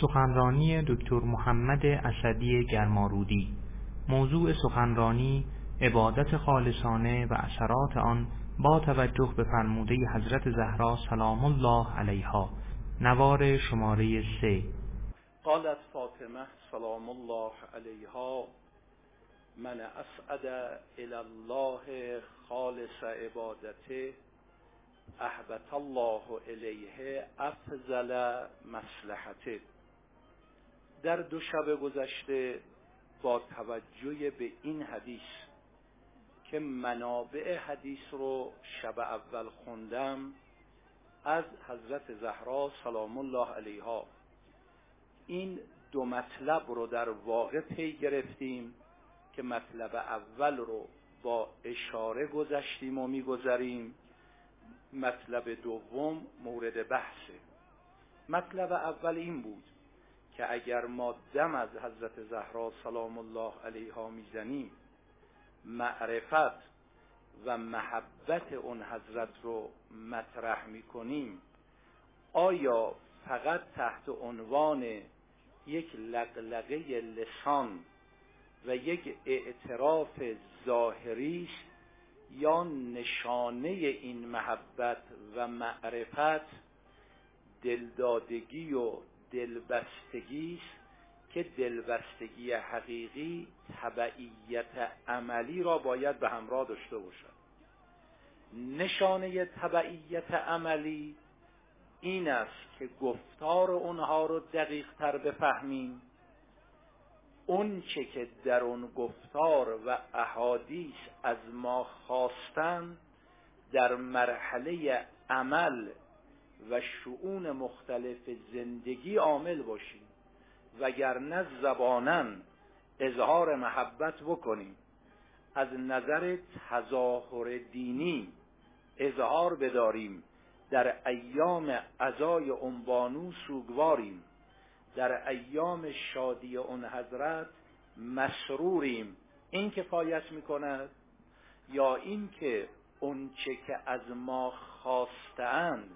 سخنرانی دکتر محمد اسدی گرمارودی. موضوع سخنرانی عبادت خالصانه و اثرات آن با توجه به فرموده حضرت زهرا سلام الله علیها. نوار شماره سه. قالت فاطمه سلام الله علیها من اسعد الى الله خالص عبادته احبت الله الیه افضل مصلحته. در دو شب گذشته با توجه به این حدیث که منابع حدیث رو شب اول خوندم از حضرت زهرا سلام الله علیها این دو مطلب رو در واقع پی گرفتیم که مطلب اول رو با اشاره گذشتیم و میگذریم. مطلب دوم مورد بحثه مطلب اول این بود که اگر ما دم از حضرت زهرا سلام الله علیها می‌زنیم معرفت و محبت اون حضرت رو مطرح می‌کنیم آیا فقط تحت عنوان یک لقلقه لسان و یک اعتراف ظاهری است یا نشانه این محبت و معرفت دلدادگی و دلبستگی است که دلبستگی حقیقی تبعیت عملی را باید به همراه داشته باشد. نشانه تبعیت عملی این است که گفتار اونها رو دقیق تر بفهمیم. اون چه که در اون گفتار و احادیث از ما خواستن در مرحله عمل و شعون مختلف زندگی عامل باشیم. وگرنه زبانن اظهار محبت بکنیم. از نظر تظاهر دینی اظهار بداریم. در ایام عزای عنبانو سوگواریم. در ایام شادی اون حضرت مسروریم. این کفایت می‌کند یا اینکه اونچه که از ما خواستند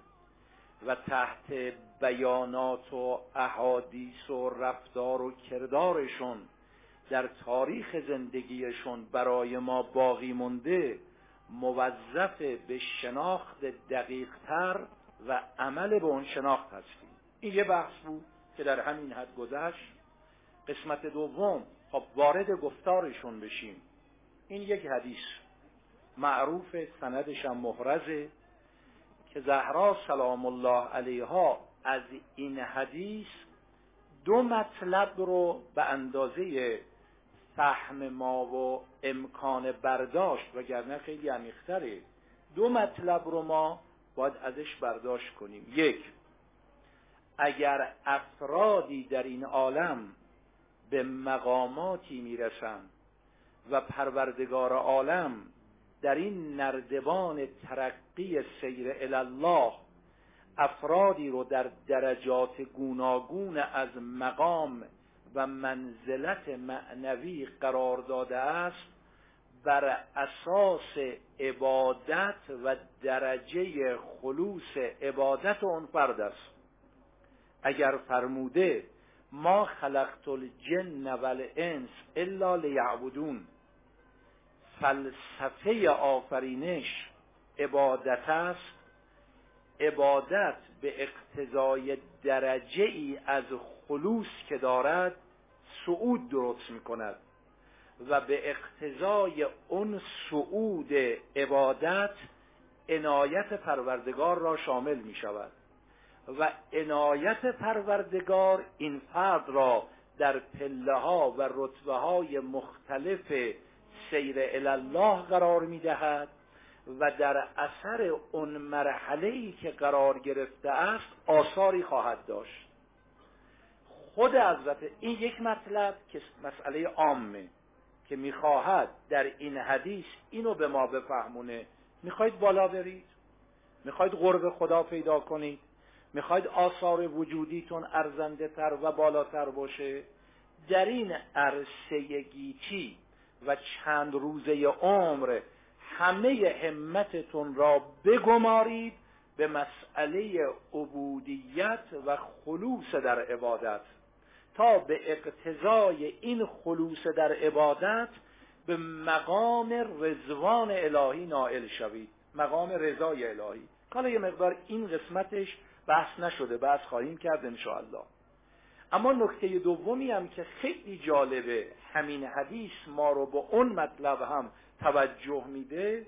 و تحت بیانات و احادیث و رفتار و کردارشون در تاریخ زندگیشون برای ما باقی مونده موظف به شناخت دقیقتر و عمل به اون شناخت هستیم. این یه بحث بود که در همین حد گذشت. قسمت دوم خب وارد گفتارشون بشیم. این یک حدیث. معروف سندش هم محرزه. که زهرا سلام الله علیها از این حدیث دو مطلب رو به اندازه فهم ما و امکان برداشت وگرنه خیلی عمیقتره. دو مطلب رو ما باید ازش برداشت کنیم. یک اگر افرادی در این عالم به مقاماتی می‌رسند و پروردگار عالم در این نردبان ترقی سیر الله افرادی رو در درجات گوناگون از مقام و منزلت معنوی قرار داده است بر اساس عبادت و درجه خلوص عبادت اون فرد است. اگر فرموده ما خلقت الجن والانس الا لیعبدون. فلسفه آفرینش عبادت است. عبادت به اقتضای درجه ای از خلوص که دارد صعود درست می کند و به اقتضای اون صعود عبادت عنایت پروردگار را شامل می شود و عنایت پروردگار این فرد را در پله ها و رتبه های مختلف سیر الله قرار می دهد و در اثر اون مرحله ای که قرار گرفته است آثاری خواهد داشت. خود حضرت این یک مطلب که مسئله عامه که می‌خواهد در این حدیث اینو به ما بفهمونه. می‌خواید بالا برید. می‌خواید قرب خدا پیدا کنید. می‌خواید آثار وجودیتون ارزنده تر و بالاتر باشه. در این عرصه گیتی و چند روزه عمر همه همتتون را بگمارید به مسئله عبودیت و خلوص در عبادت. تا به اقتضای این خلوص در عبادت به مقام رزوان الهی نائل شوید. مقام رضای الهی. حالا یه مقدار این قسمتش بحث نشده. بحث خواهیم کرد انشاءالله. اما نکته دومی هم که خیلی جالبه همین حدیث ما رو به اون مطلب هم توجه میده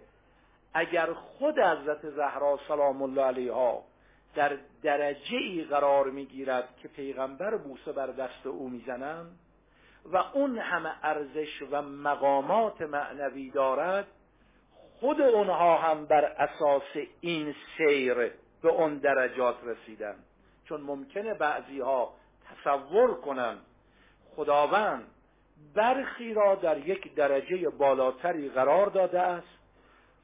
اگر خود حضرت زهرا سلام الله علیها در درجه ای قرار می‌گیرد که پیغمبر بوسه بر دست او می‌زنند و اون همه ارزش و مقامات معنوی دارد خود اونها هم بر اساس این سیر به اون درجات رسیدن. چون ممکنه بعضی ها تصور کنند خداوند برخی را در یک درجه بالاتری قرار داده است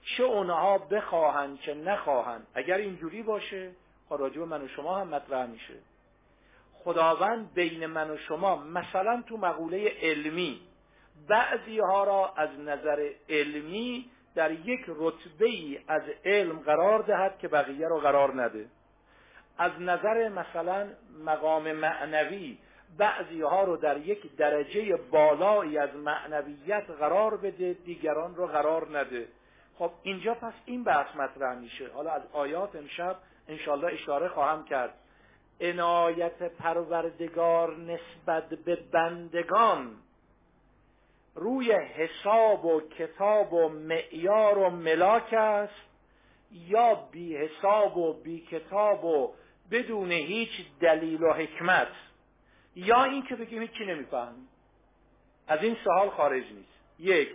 چه اونها بخواهند چه نخواهند. اگر اینجوری باشه خب راجب من و شما هم مطرح میشه. خداوند بین من و شما مثلا تو مقوله علمی بعضی ها را از نظر علمی در یک رتبه ای از علم قرار دهد که بقیه را قرار نده. از نظر مثلا مقام معنوی بعضی ها رو در یک درجه بالایی از معنویت قرار بده دیگران رو قرار نده. خب اینجا پس این بحث مطرح میشه. حالا از آیات امشب انشالله اشاره خواهم کرد. عنایت پروردگار نسبت به بندگان. روی حساب و کتاب و معیار و ملاک است. یا بی حساب و بی کتاب و بدون هیچ دلیل و حکمت. یا این که بگیم هیچی نمی‌فهمیم. از این سوال خارج نیست. یک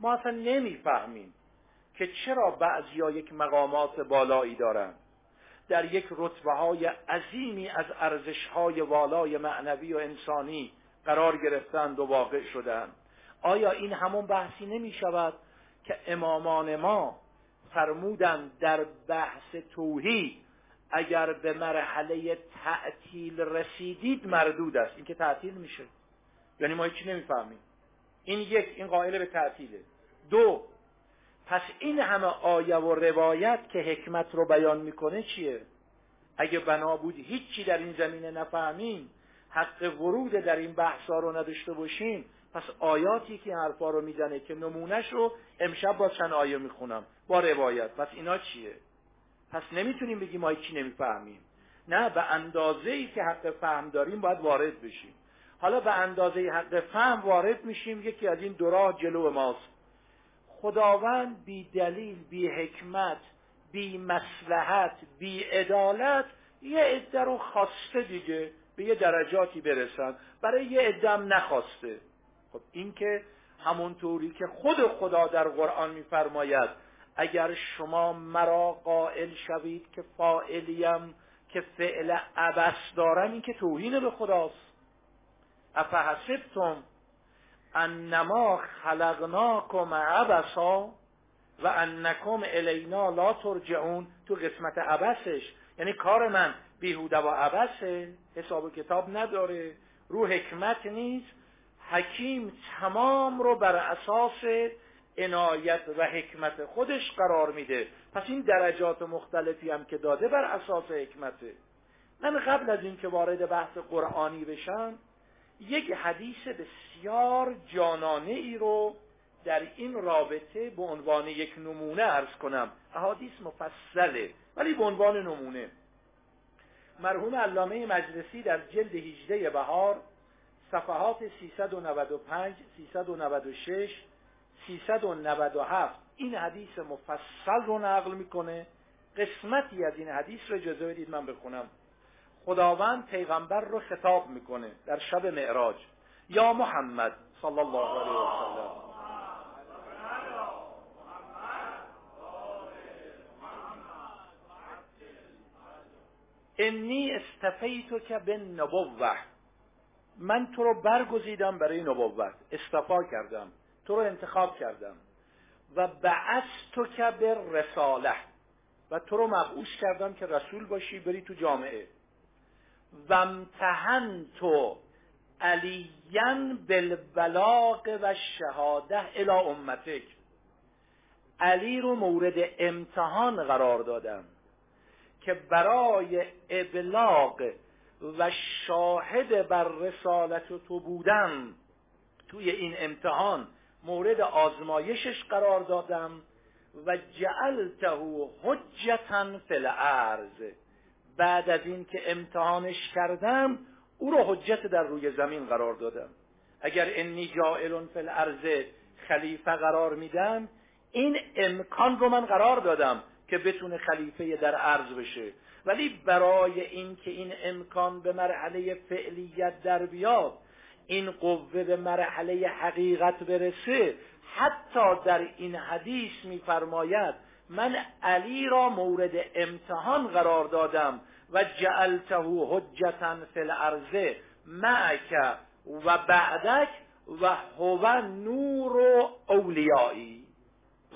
ما اصلا نمی‌فهمیم که چرا بعضیا یک مقامات بالایی دارند در یک رتبه های عظیمی از ارزش های والای معنوی و انسانی قرار گرفتند و واقع شدند. آیا این همون بحثی نمی شود که امامان ما فرمودند در بحث توحید اگر به مرحله تعطیل رسیدید مردود است. این که تعطیل میشه. یعنی ما هیچی نمی‌فهمیم. این یک این قائل به تعطیله. دو پس این همه آیه و روایت که حکمت رو بیان می‌کنه چیه؟ اگه بنا بود هیچی در این زمینه نفهمیم حق ورود در این بحثا رو نداشته باشیم پس آیاتی که حرفا رو می‌زنه که نمونهش رو امشب با چند آیه می‌خونم. با روایت. پس اینا چیه؟ پس نمی‌تونیم بگیم ما چی نمی‌فهمیم. نه به اندازه ای که حق فهم داریم باید وارد بشیم. حالا به اندازه حق فهم وارد میشیم یکی از این دو راه جلو ماست. خداوند بی دلیل بی حکمت بی مسلحت بی عدالت یه عده رو خواسته دیگه به یه درجاتی برسن. برای یه هم نخواسته. خب این که همونطوری که خود خدا در قرآن میفرماید اگر شما مرا قائل شوید که فائلیم که فعل عبس دارم این که توهین به خداست. افحسبتم انما خلقناکم عبسا و انکم الینا لا ترجعون. تو قسمت عبسش یعنی کار من بیهوده و عبسه حساب و کتاب نداره رو حکمت نیست. حکیم تمام رو بر اساس عنایت و حکمت خودش قرار میده. پس این درجات مختلفی هم که داده بر اساس حکمته. من قبل از اینکه وارد بحث قرآنی بشم یک حدیث بسیار جانانه ای رو در این رابطه به عنوان یک نمونه ارز کنم. احادیث مفصله ولی به عنوان نمونه. مرحوم علامه مجلسی در جلد 18 بهار صفحات 395 396 397 این حدیث مفصل رو نقل می‌کنه. قسمتی از این حدیث رو اجازه بدید من بخونم. خداوند پیغمبر رو خطاب می‌کنه در شب معراج. یا محمد صلی الله علیه و سلم. انی استفیتو که به نبوه من تو رو برگزیدم برای نبوت. استفا کردم. تو رو انتخاب کردم و بعث تو که به رساله و تو رو مبعوث کردم که رسول باشی بری تو جامعه. و امتحن تو علیین بالبلاغ و شهاده الى امتک. علی رو مورد امتحان قرار دادم که برای ابلاغ و شاهد بر رسالت تو بودم. توی این امتحان مورد آزمایشش قرار دادم و جعلته حجتا فی الارض. بعد از این که امتحانش کردم او رو حجت در روی زمین قرار دادم. اگر انی جائل فی الارض خلیفه قرار میدم این امکان رو من قرار دادم که بتونه خلیفه در عرض بشه. ولی برای اینکه این امکان به مرحله فعلیت در بیاد این قوه به مرحله حقیقت برسه حتی در این حدیث میفرماید من علی را مورد امتحان قرار دادم و جعلته حجتا فی الارض معک و بعدک و هو نور اولیایی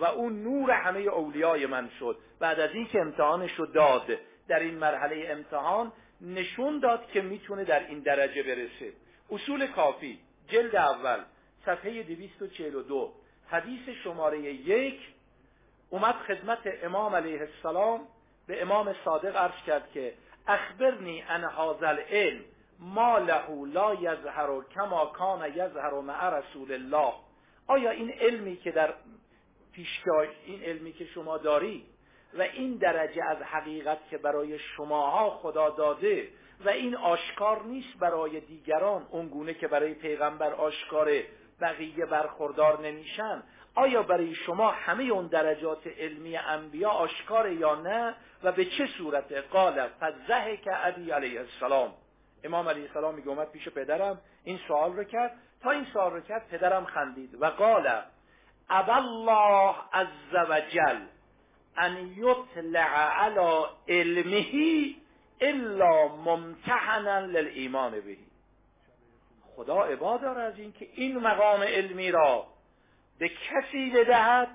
و اون نور همه اولیای من شد. بعد از اینکه امتحانش رو داد در این مرحله امتحان نشون داد که می‌تونه در این درجه برسه. اصول کافی جلد اول صفحه 242 حدیث شماره یک. اومد خدمت امام علیه السلام به امام صادق عرض کرد که اخبرنی ان هذا العلم ما له لا یظهر کما کان یظهر مع رسول الله. آیا این علمی که در پیشگاه این علمی که شما داری و این درجه از حقیقت که برای شماها خدا داده و این آشکار نیست برای دیگران اونگونه که برای پیغمبر آشکاره بقیه برخوردار نمیشن. آیا برای شما همه اون درجات علمی انبیا آشکاره یا نه؟ و به چه صورت؟ قال فزه که علی علیه السلام. امام علیه السلام میگه اومد پیش پدرم این سوال رو کرد. تا این سوال رو کرد پدرم خندید و قال الله عز وجل ان یطلع علی علمه الا ممتحنا للایمان به. خدا عباد داره از اینکه این مقام علمی را به کسی بدهد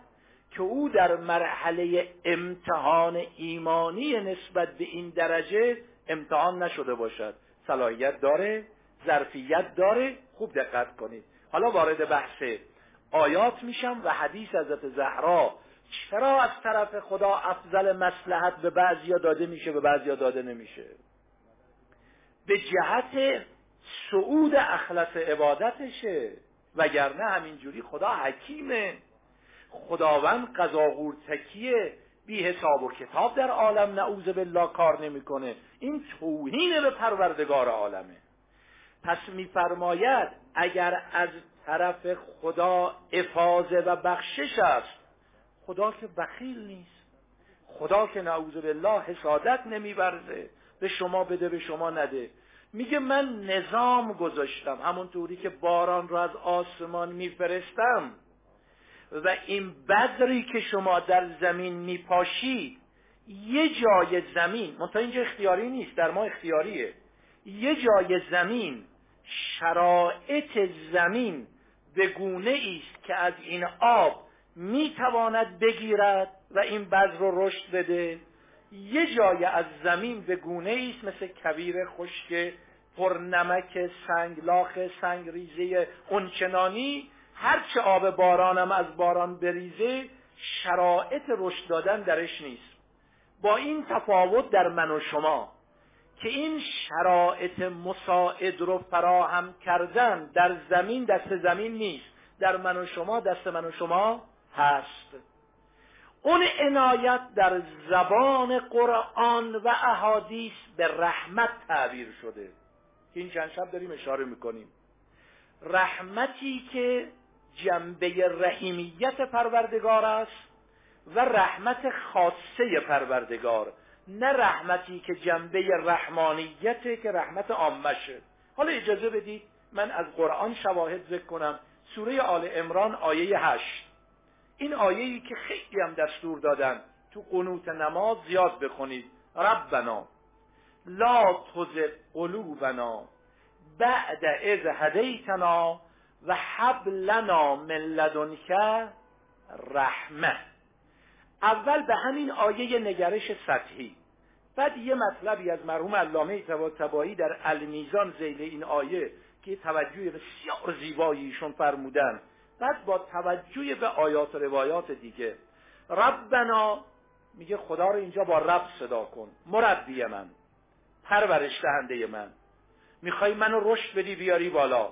که او در مرحله امتحان ایمانی نسبت به این درجه امتحان نشده باشد. صلاحیت داره ظرفیت داره خوب دقت کنید. حالا وارد بحث آیات میشم و حدیث حضرت زهرا چرا از طرف خدا افضل مسلحت به بعضیا داده میشه به بعضیا داده نمیشه؟ به جهت سعود اخلص عبادتشه. وگرنه همینجوری خدا حکیمه. خداوند قضاغور تکیه. بی حساب و کتاب در عالم نعوذ بالله کار نمی‌کنه. این توهین به پروردگار عالمه. پس میفرماید اگر از طرف خدا افاظه و بخشش است خدا که بخیل نیست. خدا که نعوذ بالله حسادت نمیورزه. به شما بده به شما نده. میگه من نظام گذاشتم. همونطوری که باران را از آسمان میفرستم. و این بدری که شما در زمین میپاشید یه جای زمین منتها اینجا اختیاری نیست در ما اختیاریه. یه جای زمین شرایط زمین به گونه است که از این آب می‌تواند بگیرد و این بذر رو رشد بده. یه جای از زمین به گونه است مثل کویر خشک پرنمک سنگلاخ سنگ ریزه اونچنانی. هرچه آب بارانم از باران بریزه شرایط رشد دادن درش نیست. با این تفاوت در من و شما که این شرایط مساعد رو فراهم کردن در زمین دست زمین نیست. در من و شما دست من و شما هست. اون عنایت در زبان قرآن و احادیث به رحمت تعبیر شده. که این چند شب داریم اشاره می‌کنیم. رحمتی که جنبه رحیمیت پروردگار است و رحمت خاصه پروردگار. نه رحمتی که جنبه رحمانیته که رحمت عامشه حالا اجازه بدید من از قرآن شواهد ذکر کنم. سوره آل امران آیه هشت. این آیه‌ای که خیلی هم دستور دادن تو قنوت نماز زیاد بخونید. ربنا لا تزغ قلوبنا بعد اذ هدیتنا و حب لنا من لدنک رحمه اول به همین آیه نگرش سطحی. بعد یه مطلبی از مرحوم علامه تبایی در المیزان زیل این آیه که توجه بسیار زیباییشون فرمودن. بعد با توجه به آیات و روایات دیگه ربنا میگه خدا رو اینجا با رب صدا کن مربی من پرورش دهنده من می‌خوای منو رشد بدی بیاری بالا.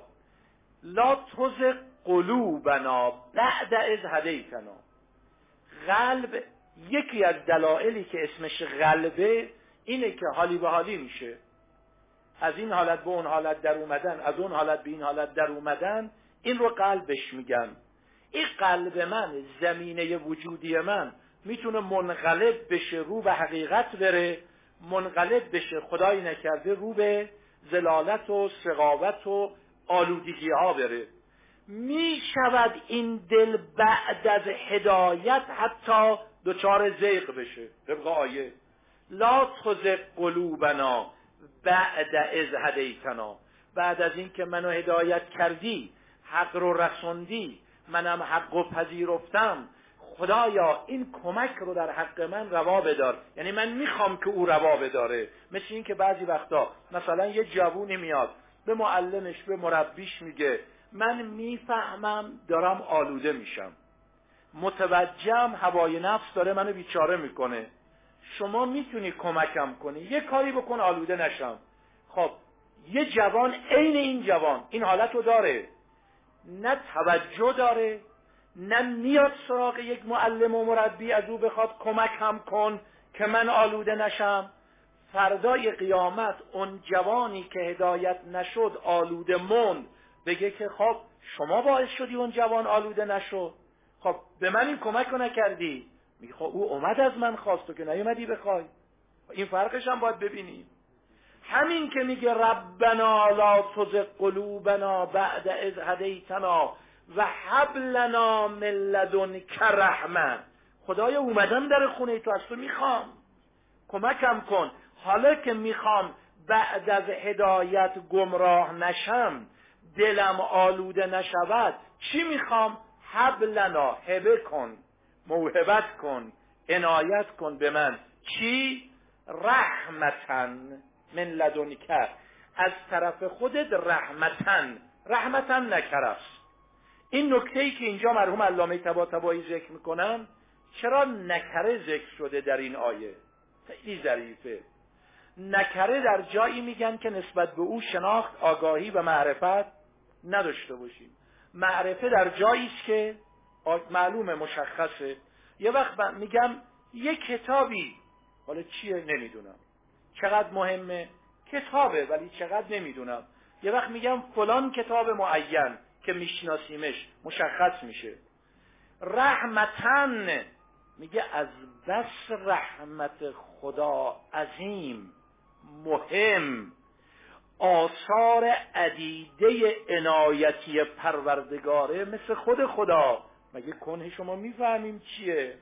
لا توز قلوبنا بعد از هدیتنا. قلب یکی از دلایلی که اسمش قلبه اینه که حالی به حالی میشه. از این حالت به اون حالت در اومدن از اون حالت به این حالت در اومدن این رو قلبش میگن. این قلب من زمینه وجودی من می‌تونه منقلب بشه رو به حقیقت بره منقلب بشه خدایی نکرده رو به زلالت و سقاوت و آلودگی ها بره. می شود این دل بعد از هدایت حتی دچار زیغ بشه. طبق آیه. لا تزق قلوبنا بعد از هدیتنا. بعد از اینکه منو هدایت کردی حق رو رسوندی منم حق و پذیرفتم. خدایا این کمک رو در حق من روا بدار. یعنی من می‌خوام که او روا بداره. مثل این که بعضی وقتا مثلا یه جوونی میاد به معلمش به مربیش میگه من می‌فهمم دارم آلوده میشم. متوجهم هوای نفس داره منو بیچاره می‌کنه. شما می‌تونی کمکم کنی. یه کاری بکن آلوده نشم. خب یه جوان عین این جوان این حالت رو داره. نه توجه داره نه میاد سراغ یک معلم و مربی از او بخواد کمک هم کن که من آلوده نشم. فردای قیامت اون جوانی که هدایت نشد آلوده موند. بگه که خب شما باعث شدی اون جوان آلوده نشد خب به من این کمک نکردی. میگه خب او اومد از من خواست تو که نیومدی بخوای. این فرقش هم باید ببینیم. همین که میگه ربنا لا تزغ قلوبنا بعد اذ هدیتنا و حبلنا من لدنک رحمه خدایا اومدم در خونه تو از تو می‌خوام. کمکم کن. حالا که می‌خوام بعد از هدایت گمراه نشم دلم آلوده نشود چی می‌خوام؟ حبلنا هبه کن. موهبت کن. عنایت کن به من. چی؟ رحمتن من لدنک. از طرف خودت رحمتن رحمتن نکرست این نکته ای که اینجا مرحوم علامه تبا تبایی ذکر می‌کنن چرا نکره ذکر شده در این آیه؟ خیلی ظریفه. نکره در جایی میگن که نسبت به او شناخت آگاهی و معرفت نداشته باشیم. معرفه در جایی است که معلومه مشخصه. یه وقت میگم یه کتابی حالا چیه؟ نمی‌دونم. چقدر مهمه؟ کتابه ولی چقدر نمی‌دونم. یه وقت میگم فلان کتاب معین که میشناسیمش مشخص میشه. رحمتن میگه از بس رحمت خدا عظیم مهم. آثار عدیده عنایتی پروردگاره مثل خود خدا. مگه کنه شما می‌فهمیم چیه؟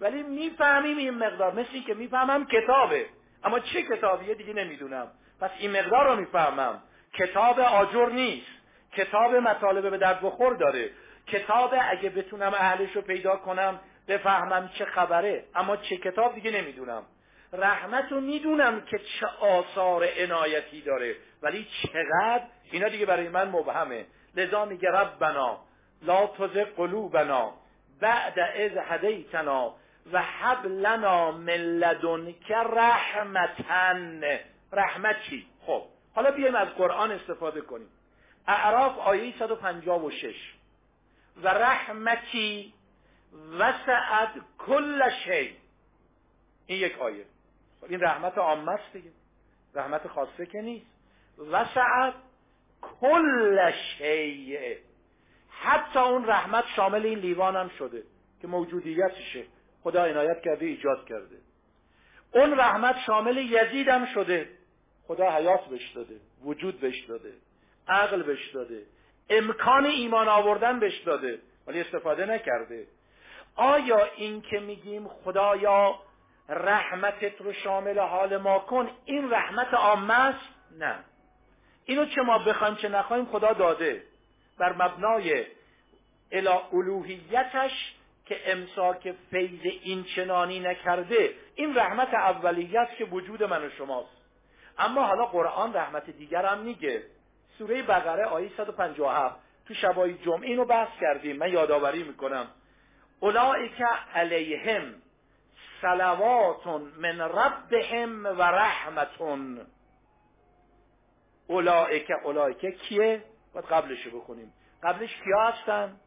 ولی می‌فهمیم این مقدار. مثل که می‌فهمم کتابه. اما چه کتابیه دیگه نمی‌دونم. پس این مقدار رو می‌فهمم. کتاب آجر نیست. کتاب مطالبه به درد بخور داره. کتاب اگه بتونم اهلش رو پیدا کنم بفهمم چه خبره. اما چه کتاب دیگه نمی‌دونم. رحمت رو می‌دونم که چه آثار عنایتی داره. ولی چقدر؟ اینا دیگه برای من مبهمه. لذا میگه ربنا لا تزغ قلوبنا بعد از هدیتنا. و حب لنا من لدنک رحمتن رحمت چی؟ خب حالا بیایم از قرآن استفاده کنیم. اعراف آیه 156 و رحمتی وسعت کل شی. این یک آیه. این رحمت عامه است دیگه. رحمت خاصه که نیست. وسعت کل شی. حتی اون رحمت شامل این لیوان هم شده که موجودیتشه. خدا عنایت کرده ایجاد کرده. اون رحمت شامل یزید هم شده. خدا حیات بش داده وجود بش داده عقل بش داده امکان ایمان آوردن بش داده ولی استفاده نکرده. آیا این که میگیم خدایا رحمتت رو شامل حال ما کن این رحمت عامه است؟ نه. اینو چه ما بخوایم چه نخوایم خدا داده. بر مبنای الوهیتش که امساک فیض این چنانی نکرده این رحمت اولیت که وجود من و شماست. اما حالا قرآن رحمت دیگر هم میگه. سوره بقره آیه 157 تو شبای جمعه اینو بحث کردیم. من یادآوری می‌کنم. اولئک علیهم صلوات من ربهم و رحمتون اولائکه اولائکه کیه؟ باید قبلشو بخونیم. قبلش کیا هستن؟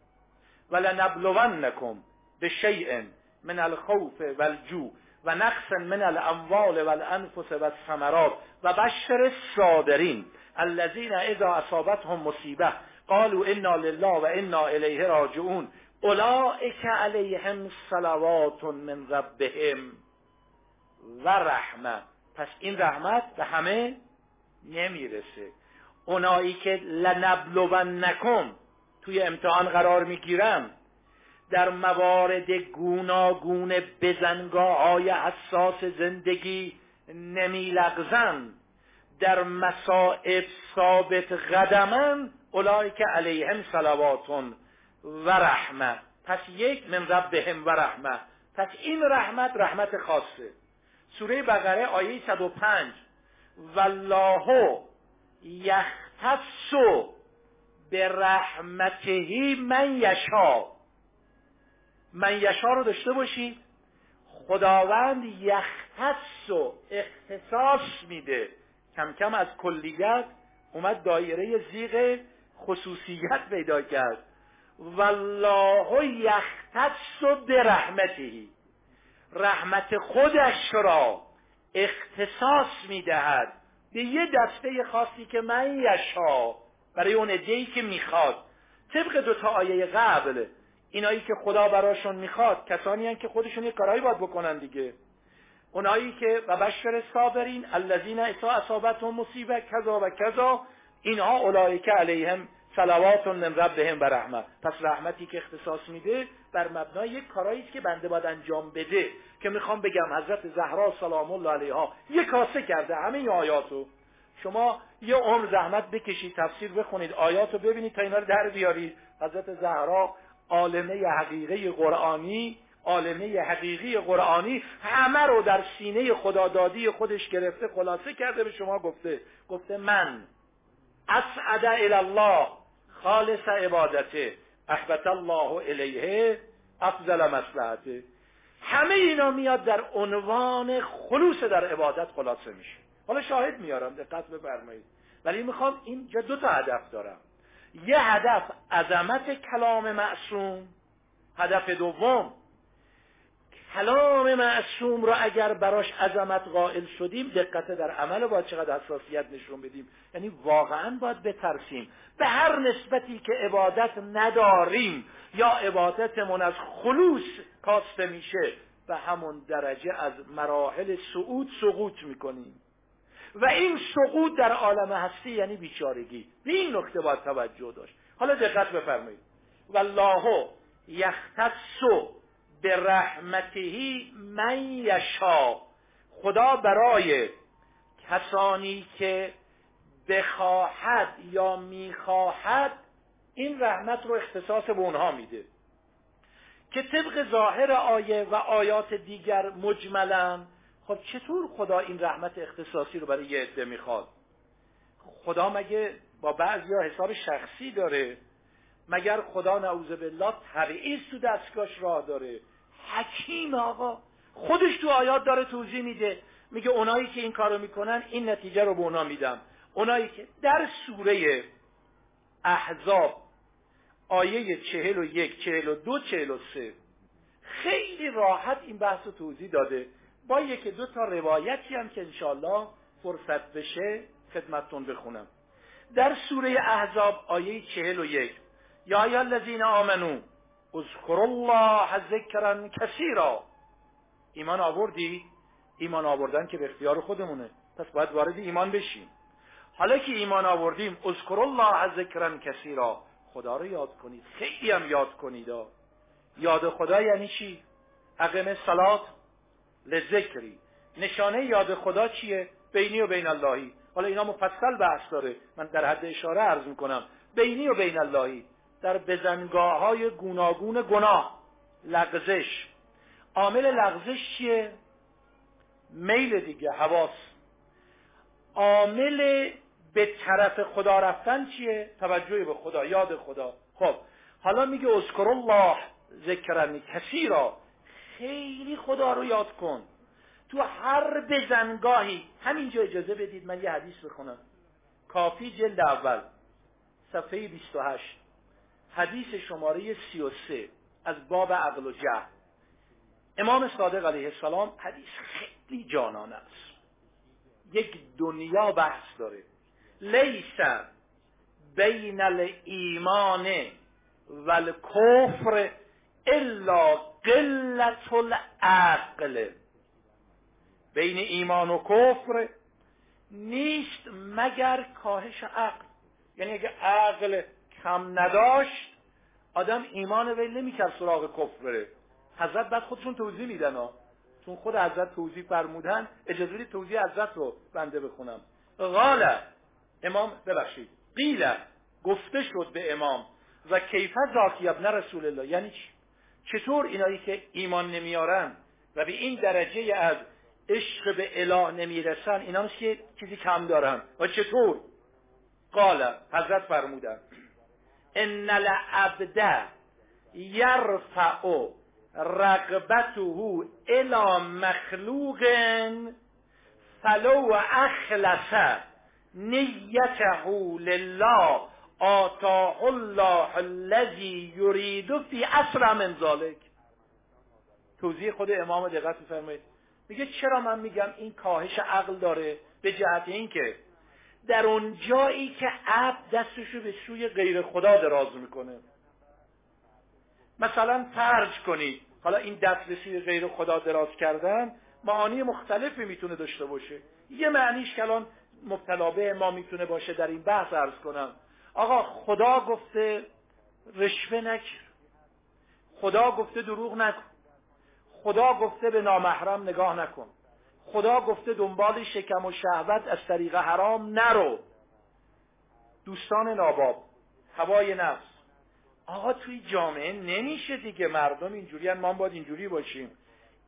ولنبلونکم. به شیء من الخوف والجوع و نقص من الاموال والانفس والثمرات و بشر الصابرین الذين اذا اصابتهم مصیبه قالوا انا لله و انا الیه راجعون اولئک علیهم صلوات من ربهم و رحمه. پس این رحمت به همه نمی‌رسه. اونایی که لنبلونکم توی امتحان قرار می‌گیرن در موارد گوناگون بزنگاه های حساس زندگی نمیلغزن در مسائب ثابت قدمن اولای که علیهم صلواتون و رحمه. پس یک من ربهم و رحمه. پس این رحمت رحمت خاصه. سوره بقره آیه 105 والله یختص به رحمتهی من یشا من یشا رو داشته باشید خداوند یختص و اختصاص میده. کم کم از کلیت اومد دایره زیغ خصوصیت پیدا کرد. والله یختص رحمتهی رحمت خودش را اختصاص می‌دهد. به یه دسته خاصی که من یشا برای اون ادهی که می‌خواد. طبق دو تا آیه قبل اینایی که خدا براشون می‌خواد کسانی هن که خودشون یه کارهایی باید بکنن دیگه. اونایی که و بشر صابرین الذین اصا اصابتهم مصیبه کذا و کذا اینها اولئک علیهم صلوات من ربهم و رحمت پس رحمتی که اختصاص میده بر مبنای یک کارایی که بنده باید انجام بده. که می‌خوام بگم حضرت زهرا سلام الله علیها یه کاسه کرده همه آیاتو. شما یه عمر زحمت بکشید تفسیر بخونید آیاتو ببینید تا اینا رو در بیارید. حضرت زهرا عالمه حقیقی قرآنی عالمه حقیقی قرآنی همه رو در سینه خدادادی خودش گرفته خلاصه کرده به شما گفته. گفته من اسعد الله خالص عبادته. احبت الله الیه افضل مصلحته. همه اینا میاد در عنوان خلوص در عبادت خلاصه میشه. حالا شاهد میارم دقت بفرمایید. ولی می‌خوام اینجا دو تا هدف دارم. یه هدف عظمت کلام معصوم. هدف دوم کلام معصوم را اگر براش عظمت قائل شدیم دقت در عمل باید چقدر حساسیت نشون بدیم. یعنی واقعا باید بترسیم. به هر نسبتی که عبادت نداریم یا عبادتمون از خلوص کاسته میشه به همون درجه از مراحل صعود سقوط می‌کنیم. و این سقوط در عالم هستی یعنی بیچارگی. به این نکته باید توجه داشت. حالا دقت بفرمایید. والله یختص به رحمتهی من یشا. خدا برای کسانی که بخواهد یا می‌خواهد این رحمت رو اختصاص به اونها میده. که طبق ظاهر آیه و آیات دیگر مجملا خب چطور خدا این رحمت اختصاصی رو برای یه عده می‌خواد؟ خدا مگه با بعضی ها حساب شخصی داره؟ مگر خدا نعوذ بالله تبعیض تو دستگاهش راه داره؟ حکیم آقا خودش تو آیات داره توضیح میده. میگه اونایی که این کارو می‌کنن این نتیجه رو به اونا میدم. اونایی که در سوره احزاب آیه چهل و یک چهل و دو چهل و سه خیلی راحت این بحث رو توضیح داده. با یکی دو تا روایتی هم که انشالله فرصت بشه خدمتتون بخونم. در سوره احزاب آیه چهل و یک یا یا الذین آمنو اذکر الله ذکرا کثیرا. ایمان آوردی؟ ایمان آوردن که به اختیار خودمونه. پس باید وارد ایمان بشیم. حالا که ایمان آوردیم اذکر الله ذکرا کثیرا. خدا رو یاد کنید. خیلی هم یاد کنید. یاد خدا یعنی چی؟ اقیم صلات. لذکری. نشانه یاد خدا چیه؟ بینی و بین اللهی. حالا اینا مفصل بحث داره. من در حد اشاره عرض می‌کنم. بینی و بین اللهی. در بزنگاه های گوناگون گناه. لغزش. عامل لغزش چیه؟ میل دیگه حواس. عامل به طرف خدا رفتن چیه؟ توجه به خدا یاد خدا. خب حالا میگه اذکر الله ذکرن کسی را خیلی خدا رو یاد کن. تو هر بزنگاهی همینجا اجازه بدید من یه حدیث بخونم. کافی جلد اول صفحه 28 حدیث شماره 33 از باب عقل و جهل. امام صادق علیه السلام حدیث خیلی جانانه است. یک دنیا بحث داره. لیس بین الایمان و الا قلت العقل بین ایمان و کفر نیست مگر کاهش عقل. یعنی اگه عقل کم نداشت آدم ایمان وی نمی‌کرد سراغ کفر بره. حضرت بعد خودشون توضیح میدن ها. چون خود حضرت توضیح فرمودن اجازه بدید توضیح حضرت رو بنده بخونم. قال امام ببخشید. قیل گفته شد به امام و کیفه ذاکی ابن رسول الله؟ یعنی چطور اینایی که ایمان نمیارن و به این درجه از عشق به اله نمی‌رسن اینا که چیزی کم دارن. و چطور؟ قال حضرت فرمودن ان العبد یرفع رغبته الى مخلوق فلو اخلص نیته لله آتاه الله الذي يريد في اسرع من ذلك توضیح خود امام دقت بفرمایید میگه چرا من میگم این کاهش عقل داره؟ به جهت اینکه در اون جایی که عبد دستشو به سوی غیر خدا دراز می‌کنه. مثلا فرض کنید حالا این دست به سوی غیر خدا دراز کردن معانی مختلفی می‌تونه داشته باشه. یه معنیش که الان مبتلا به ما می‌تونه باشه در این بحث ارز کنم. آقا خدا گفته رشوه نکر. خدا گفته دروغ نکن. خدا گفته به نامحرم نگاه نکن. خدا گفته دنبال شکم و شهوت از طریق حرام نرو. دوستان ناباب هوای نفس. آقا توی جامعه نمیشه دیگه مردم اینجوری ما باید اینجوری باشیم.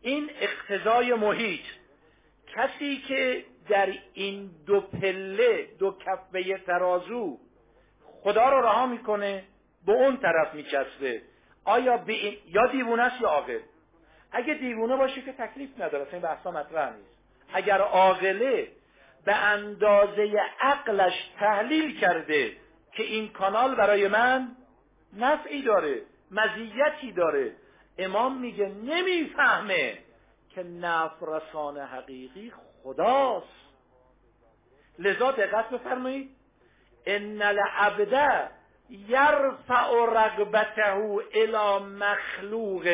این اقتضای محیط. کسی که در این دو پله دو کفه ترازو خدا رو رها می‌کنه به اون طرف میچسبه. آیا این... یا دیوونه است یا عاقل؟ اگه دیوونه باشه که تکلیف نداره این بحثا مطرح نیست. اگر عاقله به اندازه عقلش تحلیل کرده که این کانال برای من نفعی داره مزیتی داره امام میگه نمی‌فهمه که نفع رسان حقیقی خداست. لذا دقت بفرمایید. ان العبد یرفع رغبته الى مخلوق.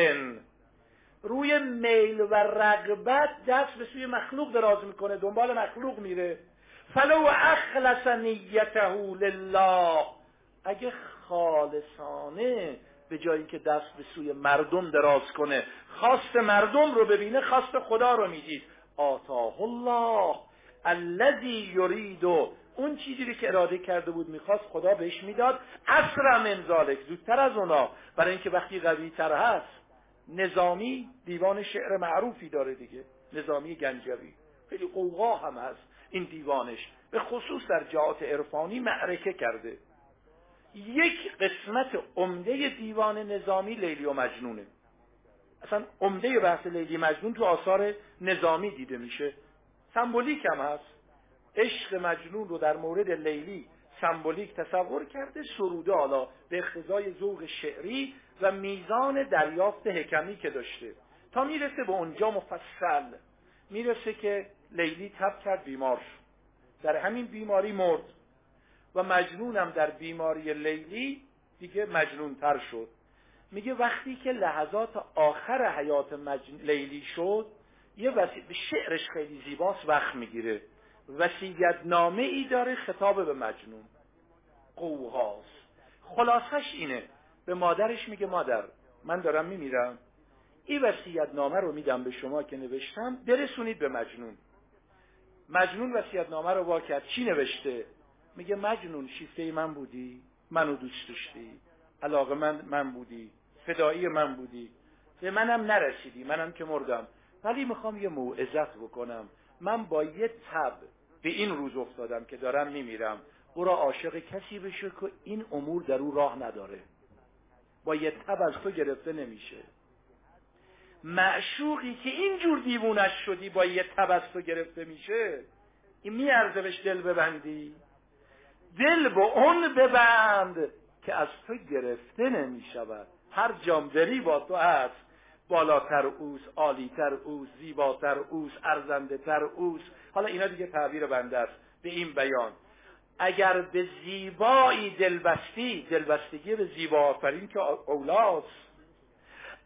روی میل و رغبت دست به سوی مخلوق دراز می‌کنه دنبال مخلوق میره. فلو اخلص نیته لله. اگه خالصانه به جایی که دست به سوی مردم دراز کنه خواست مردم رو ببینه خواست خدا رو می‌دید. آتاه الله الذی یرید اون چیزی که اراده کرده بود می‌خواست خدا بهش می‌داد. اسرع من زودتر از اونا. برای اینکه وقتی قوی تر هست نظامی دیوان شعر معروفی داره دیگه. نظامی گنجوی. خیلی قوقا هم هست این دیوانش. به خصوص در جهات عرفانی معرکه کرده. یک قسمت عمده دیوان نظامی لیلی و مجنونه. اصلا عمده بحث لیلی مجنون تو آثار نظامی دیده میشه. سمبولیک هم هست. عشق مجنون رو در مورد لیلی سمبولیک تصور کرده سروده حالا به اختزای ذوق شعری و میزان دریافت حکمی که داشته. تا می‌رسه به اونجا مفصل می‌رسه که لیلی تب کرد بیمار شد. در همین بیماری مرد. و مجنونم در بیماری لیلی دیگه مجنون تر شد. میگه وقتی که لحظات آخر حیات مجن... لیلی شد یه وسی... شعرش خیلی زیباست وقت می‌گیره. وسیعت نامه ای داره خطاب به مجنون. قوهاست. خلاصش اینه. به مادرش میگه مادر من دارم میمیرم. این وسیعت نامه رو میدم به شما که نوشتم برسونید به مجنون. مجنون وسیعت نامه رو واکرد چی نوشته؟ میگه مجنون شیفته من بودی. منو دوست داشتی. علاقه من من بودی. فدایی من بودی. به منم نرسیدی. منم که مردم. ولی می‌خوام یه موعظت بکنم. من با یه تب به این روز افتادم که دارم میمیرم. او را عاشق کسی بشه که این امور در او راه نداره. با یه تب از تو گرفته نمیشه. معشوقی که اینجور دیوونش شدی با یه تبستو گرفته میشه این میارزه بهش دل ببندی. دل به اون ببند که از تو گرفته نمی‌شود. هر جام بری با تو هست بالاتر اوس عالیتر اوس زیباتر اوس ارزنده تر اوس حالا اینا دیگه تعبیر بنده است. به این بیان. اگر به زیبایی دلبستی دلبستگی به زیبا آفرین که اولاست.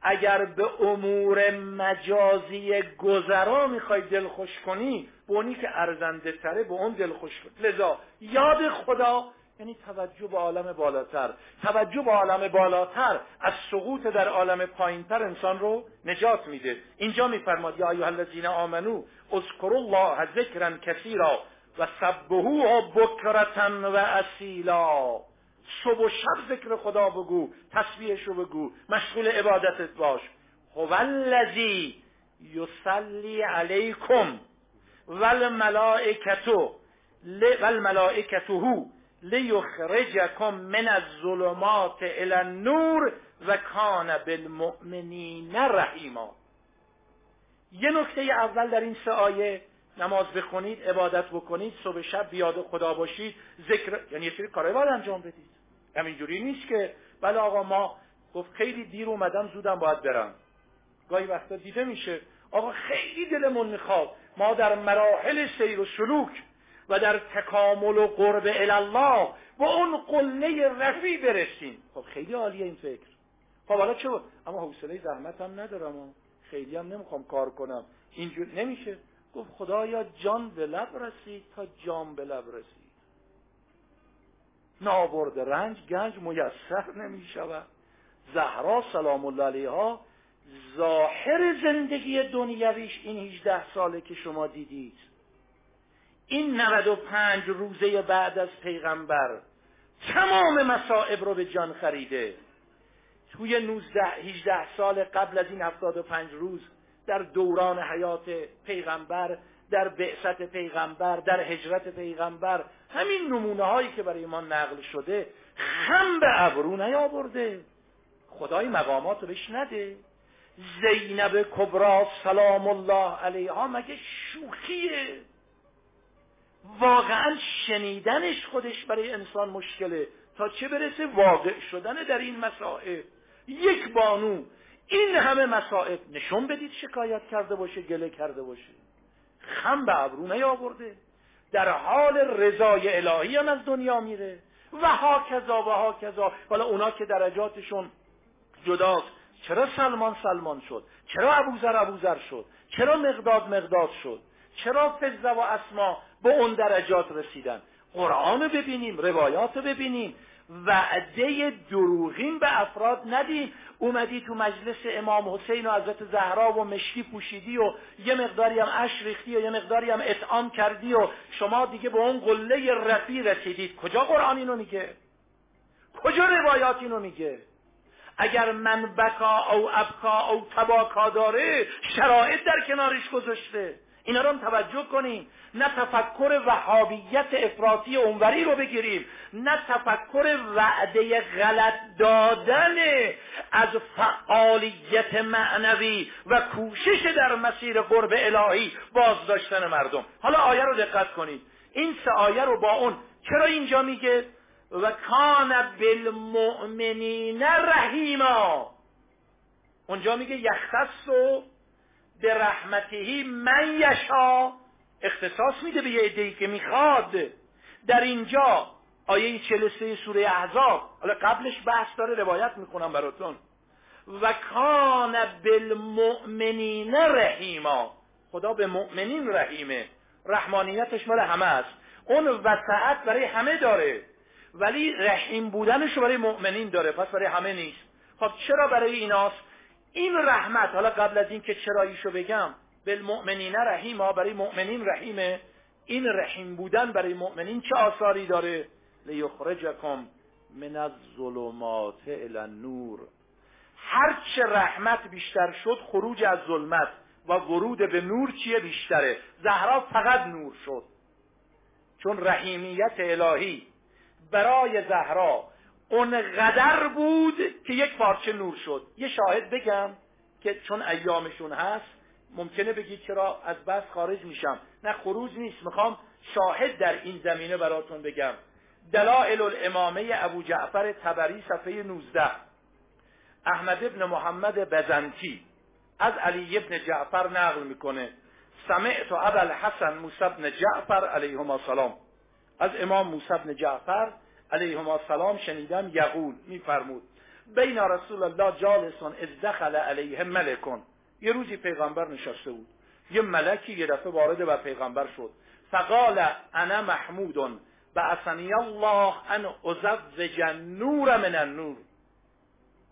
اگر به امور مجازی گذرا می‌خوای دل خوش کنی به اونی که ارزنده تره به اون دل خوش کنی لذا یاد خدا یعنی توجه به عالم بالاتر. توجه به عالم بالاتر از سقوط در عالم پایینتر انسان رو نجات میده. اینجا میفرماد یا ایها الذین آمنو اذکروا الله ذکرا کثیرا و سبهوه بکرتن و اصیلا. صبح و شب ذکر خدا بگو تسبیحش رو بگو مشغول عبادتت باش. هو الذی یصلی علیکم والملائکتو والملائکته لیخرجکم من الظلمات الى النور و کان بالمؤمنین رحیما. یه نکته اول در این سه آیه نماز بخونید عبادت بکنید صبح شب بیاد خدا باشید ذکر یعنی یه سری کارهای باید انجام بدید. همینجوری نیست که بله آقا ما گفت خیلی دیر اومدم زودم باید برم. گاهی وقتا دیده میشه. آقا خیلی دلمون می‌خواد ما در مراحل سیر و سلوک و در تکامل و قرب الله با اون قله رفی برسیم. خب خیلی عالیه این فکر. خب حالا چه اما حوصله زحمت هم ندارم و خیلی هم نمی‌خوام کار کنم. اینجور نمیشه. گفت خدایا جان به لب رسید تا جان به لب رسید. نابرد رنج گنج میسر نمی شود زهرا سلام الله علیها ظاهر زندگی دنیویش این 18 ساله که شما دیدید. این 95 روزه بعد از پیغمبر تمام مصائب رو به جان خریده. توی 19 18 سال قبل از این 75 روز در دوران حیات پیغمبر در بعثت پیغمبر در هجرت پیغمبر همین نمونه هایی که برای ما نقل شده خم به ابرو نیاورده. خدای مقامات رو بهش نده. زینب کبرا سلام الله علیها مگه شوخیه؟ واقعا شنیدنش خودش برای انسان مشکله. تا چه برسه واقع شدن در این مسائل. یک بانو این همه مسائل. نشون بدید شکایت کرده باشه گله کرده باشه. خم به ابرو نیاورده. در حال رضای الهی هم از دنیا میره. و ها کذا و ها کذا. حالا اونا که درجاتشون جداست. چرا سلمان سلمان شد؟ چرا ابوذر ابوذر شد؟ چرا مقداد مقداد شد؟ چرا فزه و اسما به اون درجات رسیدن؟ قرآن ببینیم روایات ببینیم. وعده دروغین به افراد ندیم اومدی تو مجلس امام حسین و حضرت زهرا و مشکی پوشیدی و یه مقداری هم اش ریختی و یه مقداری هم اطعام کردی و شما دیگه به اون قله رفی رسیدید. کجا قرآن اینو میگه؟ کجا روایات اینو میگه؟ اگر من بکا او ابکا او تباکا داره شرایط در کنارش گذاشته. اینا رو هم توجه کنیم. نه تفکر وهابیت افراطی اونوری رو بگیریم. نه تفکر وعده غلط دادن از فعالیت معنوی و کوشش در مسیر قرب الهی باز داشتن مردم. حالا آیه رو دقت کنید. این سه آیه رو با اون چرا اینجا میگه؟ و کان بالمؤمنین رحیما. اونجا میگه یختص به رحمتهی من یشا. اختصاص میده به یه عده‌ای که می‌خواد. در اینجا آیه 43 سوره احزاب. حالا قبلش بحث داره روایت می‌کنم براتون. و کان بالمؤمنین رحیما. خدا به مؤمنین رحیمه. رحمانیتش مال همه است. اون وسعت برای همه داره. ولی رحیم بودنش برای مؤمنین داره. پس برای همه نیست. خب چرا برای ایناست؟ این رحمت حالا قبل از این که چراییشو بگم بالمؤمنین رحیما برای مؤمنین رحیمه. این رحیم بودن برای مؤمنین چه آثاری داره؟ لیخرجکم من الظلمات الى النور. هر چه رحمت بیشتر شد خروج از ظلمت و ورود به نور چیه؟ بیشتره. زهرا فقط نور شد. چون رحیمیت الهی برای زهرا اونقدر بود که یک پارچه نور شد. یه شاهد بگم که چون ایامشون هست ممکنه بگید چرا از بس خارج میشم. نه خروج نیست. می‌خوام شاهد در این زمینه براتون بگم. دلائل الامامه ابو جعفر تبری صفحه 19 احمد ابن محمد بزنتی. از علی ابن جعفر نقل می‌کنه. سمعت ابا الحسن موسی ابن جعفر علیهما سلام از امام موسی ابن جعفر علیهما سلام شنیدم یقول میفرمود بین رسول الله جالسون از دخل علیه ملکون. یه روزی پیغمبر نشسته بود. یه ملکی یه دفعه وارد بر پیغمبر شد. فقال انا محمودون. بعثنی الله ان ازوج نور من النور.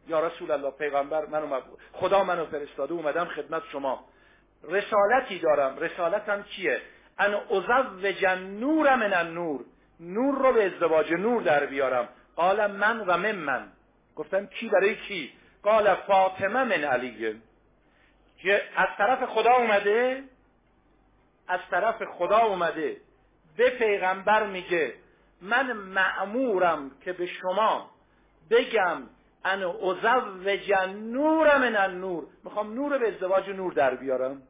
یا رسول الله پیغمبر منو خدا منو فرستاده اومدم خدمت شما. رسالتی دارم. رسالتم چیه؟ ان ازوج نور من النور. نور رو به ازدواج نور در بیارم. قال من و من من گفتم کی برای کی؟ قال فاطمه من علیه که از طرف خدا اومده از طرف خدا اومده. به پیغمبر میگه من معمورم که به شما بگم ان ازوج نور من النور. می‌خوام نور به ازدواج نور در بیارم.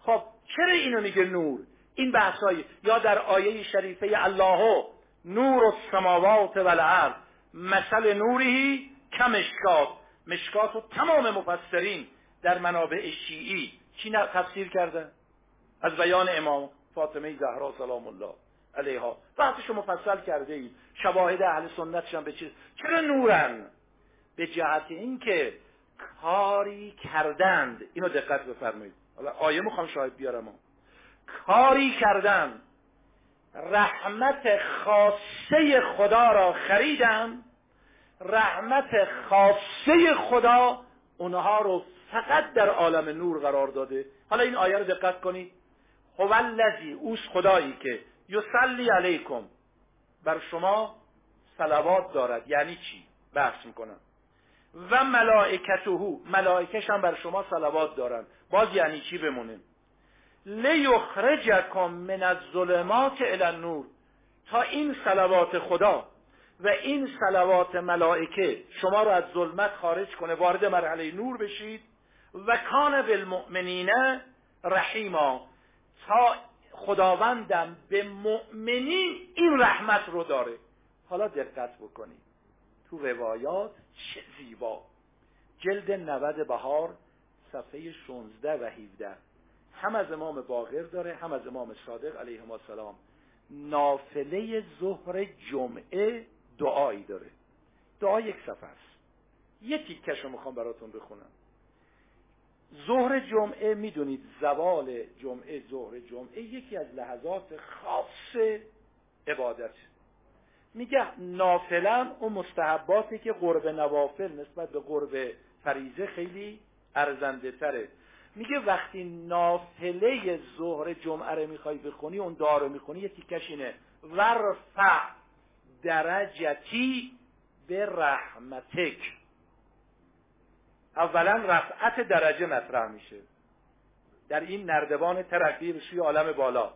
خب چرا اینو میگه نور؟ این بحثایی یا در آیه شریفه الله نور السماوات و الارض مثل نوری کمشکات مشکات. و تمام مفسرین در منابع شیعی چی تفسیر کرده؟ از بیان امام فاطمه زهرا سلام الله علیها. بحثشو مفصل کرده اید. شواهد اهل سنت هم به چیز چرا نورن؟ به جهت اینکه کاری کردند. اینو دقت بفرمایید. حالا آیه می‌خوام شاهد بیارم کاری کردند رحمت خاصه خدا را خریدن رحمت خاصه خدا اونها رو فقط در عالم نور قرار داده. حالا این آیه رو دقت کنید. هو الذی اوس خدایی که یصلی علیکم. بر شما صلوات دارد. یعنی چی؟ بحث می‌کنم. و ملائکته ملائکش هم بر شما صلوات دارن. باز یعنی چی بمونه؟ لیخرجکم من الظلمات الی النور. تا این صلوات خدا و این صلوات ملائکه شما رو از ظلمت خارج کنه وارد مرحله نور بشید. و کان بالمؤمنین رحیما. تا خداوندم به مؤمنین این رحمت رو داره. حالا دقت بکنید. تو روایات چه زیبا. جلد 90 بهار صفحه 16 و 17 هم از امام باقر داره هم از امام صادق علیه السلام. نافله ظهر جمعه دعایی داره. دعا یک صفحه است. یه تیکش رو می‌خوام براتون بخونم. ظهر جمعه می‌دونید زوال جمعه ظهر جمعه یکی از لحظات خاص عبادت. میگه نافلا اون مستحباتی که قرب نوافل نسبت به قرب فریزه خیلی ارزنده تره میگه وقتی نافله ظهر جمعه رو می‌خوای بخونی اون دعا رو می‌خونی یه تیکش اینه. ورفع درجتی به رحمتک. اولا رفعت درجه مطرح میشه. در این نردبان ترقی سوی عالم بالا.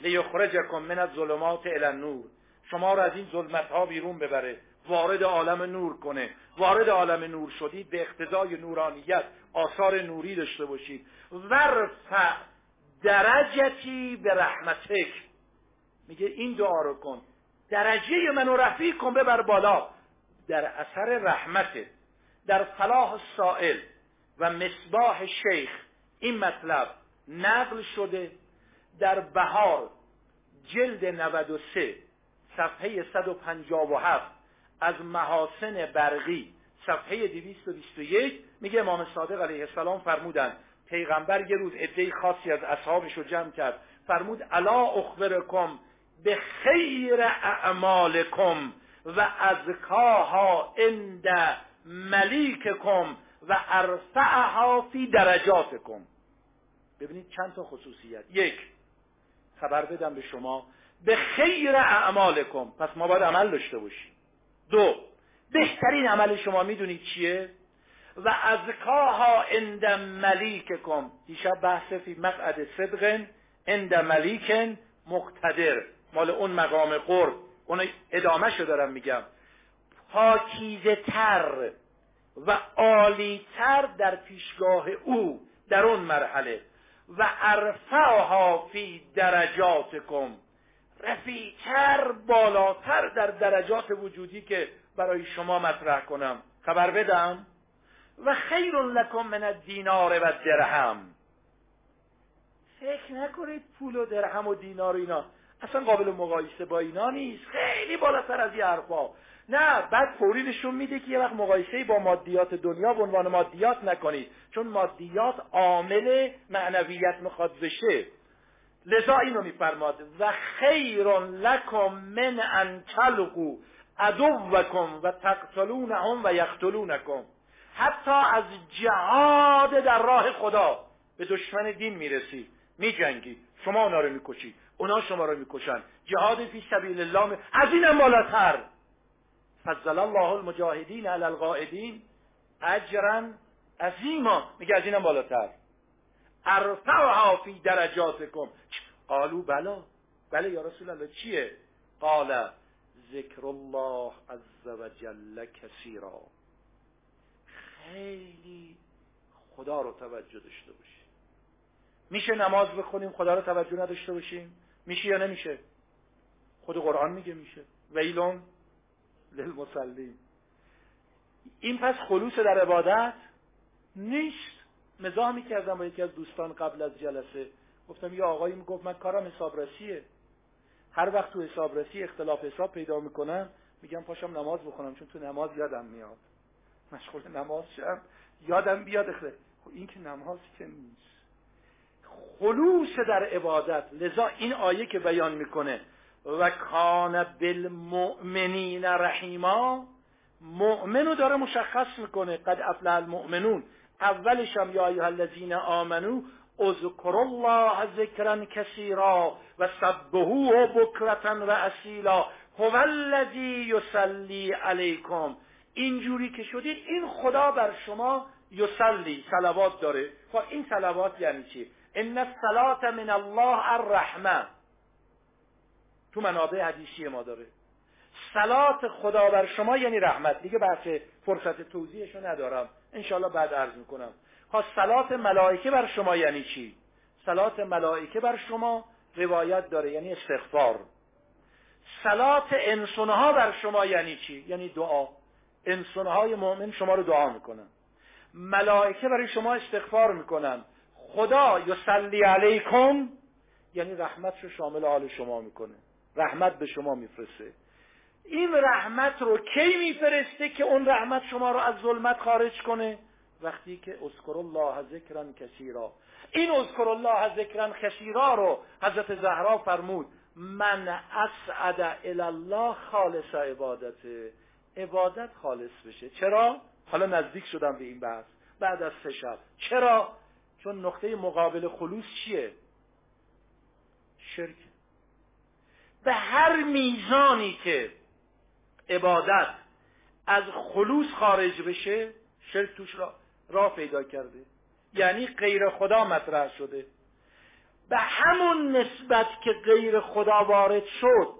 لیخرجکم من از ظلمات الی نور شما رو از این ظلمت ها بیرون ببره. وارد عالم نور کنه. وارد عالم نور شدید به اقتضای نورانیت. آثار نوری داشته باشید. ورفع درجتی به رحمتک. میگه این دعا رو کن. درجه منو رفیع کن ببر بالا. در اثر رحمته در فلاح سائل و مصباح شیخ. این مطلب نقل شده در بهار جلد 93 صفحه 157 از محاسن برقی. صفحه 221 میگه امام صادق علیه السلام فرمودن پیغمبر یه روز عده خاصی از اصحابش رو جمع کرد فرمود الا اخبرکم به خیر اعمالکم و ازکاها عند ملیککم و ارفعها فی درجاتکم. ببینید چند تا خصوصیت. یک خبر بدم به شما به خیر اعمالکم. پس ما باید عمل داشته باشیم. دو بهترین عمل شما می‌دونید چیه؟ و ازکاها عند ملیککم. دیشب بحث فی مقعد صدق عند ملیک مقتدر. مال اون مقام قرب. اون ادامه شو دارم میگم. پاکیزه تر و عالیتر در پیشگاه او در اون مرحله. و ارفعها فی درجاتکم. رفیعتر بالاتر در درجات وجودی که برای شما مطرح کنم. خبر بدم. و خیر لکم من الدینار و درهم. فکر نکنید پول و درهم و دینار و اینا. اصلا قابل مقایسه با اینا نیست. خیلی بالاتر از یه حرفا. نه بعد فوری نشون میده که یه وقت مقایسه با مادیات دنیا به عنوان مادیات نکنید. چون مادیات عامل معنویت می‌خواد بشه. لذا اینو میفرماد. و خیر لکم من ان تلقوا. عدوکم و تقتلونهم و یقتلونکم. حتی از جهاد در راه خدا به دشمن دین می‌رسی. میجنگی. شما اونا رو می‌کشی. اونا شما رو می‌کشن. جهاد فی سبیل الله از اینم بالاتر. فضل الله المجاهدین علی القائدین اجرا عظیما. میگه از اینم بالاتر. ارفعها فی درجاتکم. قالو بلا. بله یا رسول الله چیه؟ قال ذکر الله عز و جل کثیرا. خیلی خدا رو توجه داشته باشیم. میشه نماز بخونیم خدا رو توجه نداشته باشیم؟ میشه یا نمیشه؟ خود قرآن میگه میشه. ویلون للمسلیم این پس خلوص در عبادت نیست. مزاح می‌کردم با یکی از دوستان قبل از جلسه. گفتم یه آقایی می‌گفت من کارم حسابرسیه. هر وقت تو حسابرسی اختلاف حساب پیدا می‌کنم میگم پاشم نماز بخونم چون تو نماز یادم میاد. مشغول نماز شم یادم بیاد خب این که نماز که نیست. خلوص در عبادت لذا این آیه که بیان می‌کنه و کان بالمؤمنین رحیما. مؤمنو داره مشخص می‌کنه قد افلح المؤمنون. اولش هم یا ایها الذین آمنو اذکر الله ذکرا کثیرا و سبهوه بکرتا و اصیلا. هو الذی یصلی علیکم. اینجوری که شدید این خدا بر شما یصلی صلوات داره. خب این صلوات یعنی چی؟ ان الصلاه من الله الرحمه تو منابع حدیثی ما داره. صلات خدا بر شما یعنی رحمت. دیگه بحث فرصت توضیحشو ندارم. انشالله بعد عرض می‌کنم. خواست خب صلات ملائکه بر شما یعنی چی؟ صلات ملائکه بر شما روایت داره یعنی استغفار. صلات انسانها بر شما یعنی چی؟ یعنی دعا. انسانهای مؤمن شما رو دعا می‌کنن. ملائکه برای شما استغفار می‌کنن. خدا یصلی علیکم یعنی رحمت رو شامل حال شما می‌کنه. رحمت به شما میفرسته. این رحمت رو کی میفرسته که اون رحمت شما رو از ظلمت خارج کنه؟ وقتی که اذکر الله ذکرا کثیرا. این اذکر الله ذکرا کثیرا رو حضرت زهرا فرمود من اسعد الله خالص عبادته. عبادت خالص بشه. چرا؟ حالا نزدیک شدم به این بحث. بعد از سه شب. چرا؟ چون نقطه مقابل خلوص چیه؟ شرک. به هر میزانی که عبادت از خلوص خارج بشه شرک توش را, را پیدا کرده. یعنی غیر خدا مطرح شده. به همون نسبت که غیر خدا وارد شد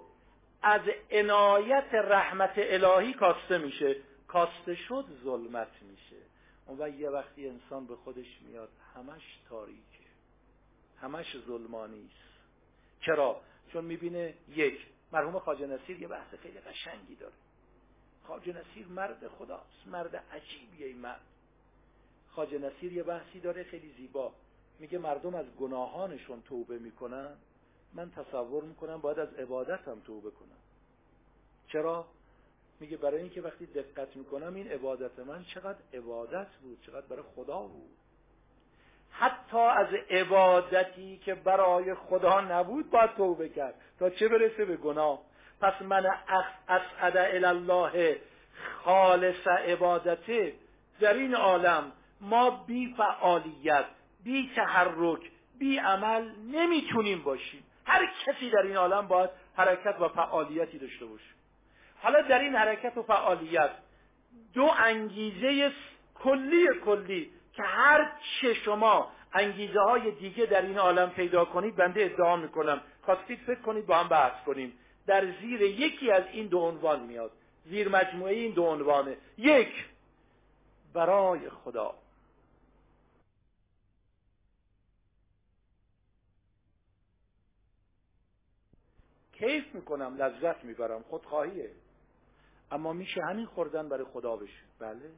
از عنایت رحمت الهی کاسته میشه. کاسته شد ظلمت میشه. اون یه وقتی انسان به خودش میاد همش تاریکه. همش ظلمانی است. چرا؟ چون می‌بینه یک مرحوم خواجه نصیر یه بحث خیلی قشنگی داره. خواجه نصیر مرد خداست. مرد عجیبیه این مرد. خواجه نصیر یه بحثی داره خیلی زیبا. میگه مردم از گناهانشون توبه می‌کنن. من تصور می‌کنم باید از عبادتم توبه کنم. چرا؟ میگه برای اینکه وقتی دقت می‌کنم این عبادت من چقدر عبادت بود چقدر برای خدا بود. حتی از عبادتی که برای خدا نبود باید توبه کرد. تا چه برسه به گناه؟ پس من اسعد الله خالص عبادته در این عالم ما بی فعالیت بی تحرک بی عمل نمی‌تونیم باشیم. هر کسی در این عالم باید حرکت و فعالیتی داشته باشه. حالا در این حرکت و فعالیت دو انگیزه کلی کلی که هر چه شما انگیزه های دیگه در این عالم پیدا کنید بنده ادعا می‌کنم. خواستید فکر کنید با هم بحث کنیم. در زیر یکی از این دو عنوان میاد. زیر مجموعه این دو عنوانه. یک برای خدا. کیف می‌کنم لذت می‌برم خودخواهیه. اما میشه همین خوردن برای خدا بشه. بله.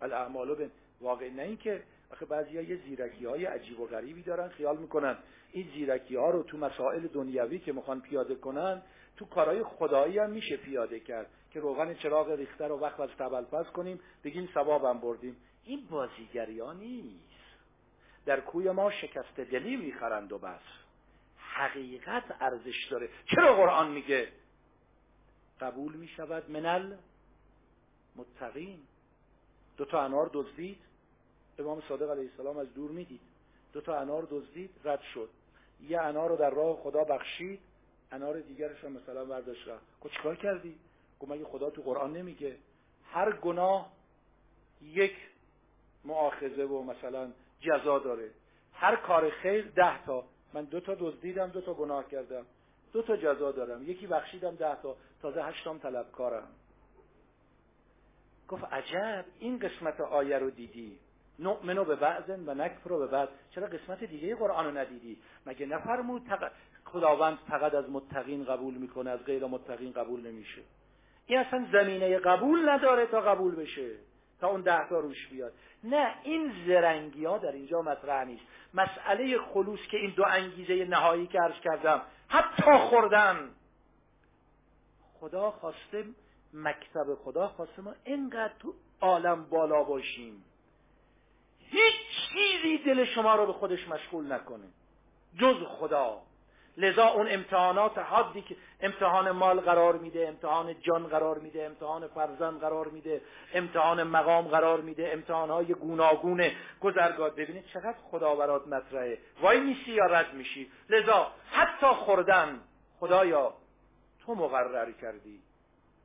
الاعمال به واقع نه اینکه آخه بعضی ها یه زیرکی های عجیب و غریبی دارن خیال می‌کنن. این زیرکی ها رو تو مسائل دنیوی که می‌خوان پیاده کنن تو کارهای خدایی هم میشه پیاده کرد. که روغن چراغ ریخته رو وقت از تبلپس کنیم بگیم ثوابم بردیم. این بازیگری ها نیست. در کوی ما شکست دلی می‌خرند و بس. حقیقت ارزش داره. چرا قرآن میگه؟ قبول می‌شود منل متقین. دو تا انار دزدید. امام صادق علیه السلام از دور می‌دید. دو تا انار دزدید رد شد. یه انار رو در راه خدا بخشید. انار دیگرش هم مثلا برداشت رفت. گفت چیکار کردی؟ گفت مگه خدا تو قرآن نمیگه؟ هر گناه یک معاخذه و مثلا جزا داره. هر کار خیر ده تا. من دو تا دزدیدم دو تا گناه کردم دو تا جزا دارم. یکی بخشیدم ده تا تازه هشتم طلبکارم گفت عجب این قسمت آیه رو دیدی. نؤمنو به بعضن و نکفرو به بعض. چرا قسمت دیگه قرآن رو ندیدی؟ مگه نفرمود تق... خداوند فقط از متقین قبول می‌کنه از غیر متقین قبول نمیشه؟ این اصلا زمینه قبول نداره تا قبول بشه تا اون ده تا روش بیاد. نه این زرنگی ها در اینجا مطرح نیست. مسئله خلوص که این دو انگیزه نهایی که عرض کردم حتی خوردن. خدا خواسته مکتب خدا خواسته ما اینقدر تو عالم بالا باشیم. هیچ چیزی دل شما رو به خودش مشغول نکنه. جز خدا. لذا اون امتحانات حدی که امتحان مال قرار میده امتحان جان قرار میده امتحان فرزند قرار میده امتحان مقام قرار میده امتحانهای گوناگون گذرگاه. ببینید چقدر خدا برات مطرحه. وای میسی یا رد میشی؟ لذا حتی خوردن خدایا تو مقرر کردی.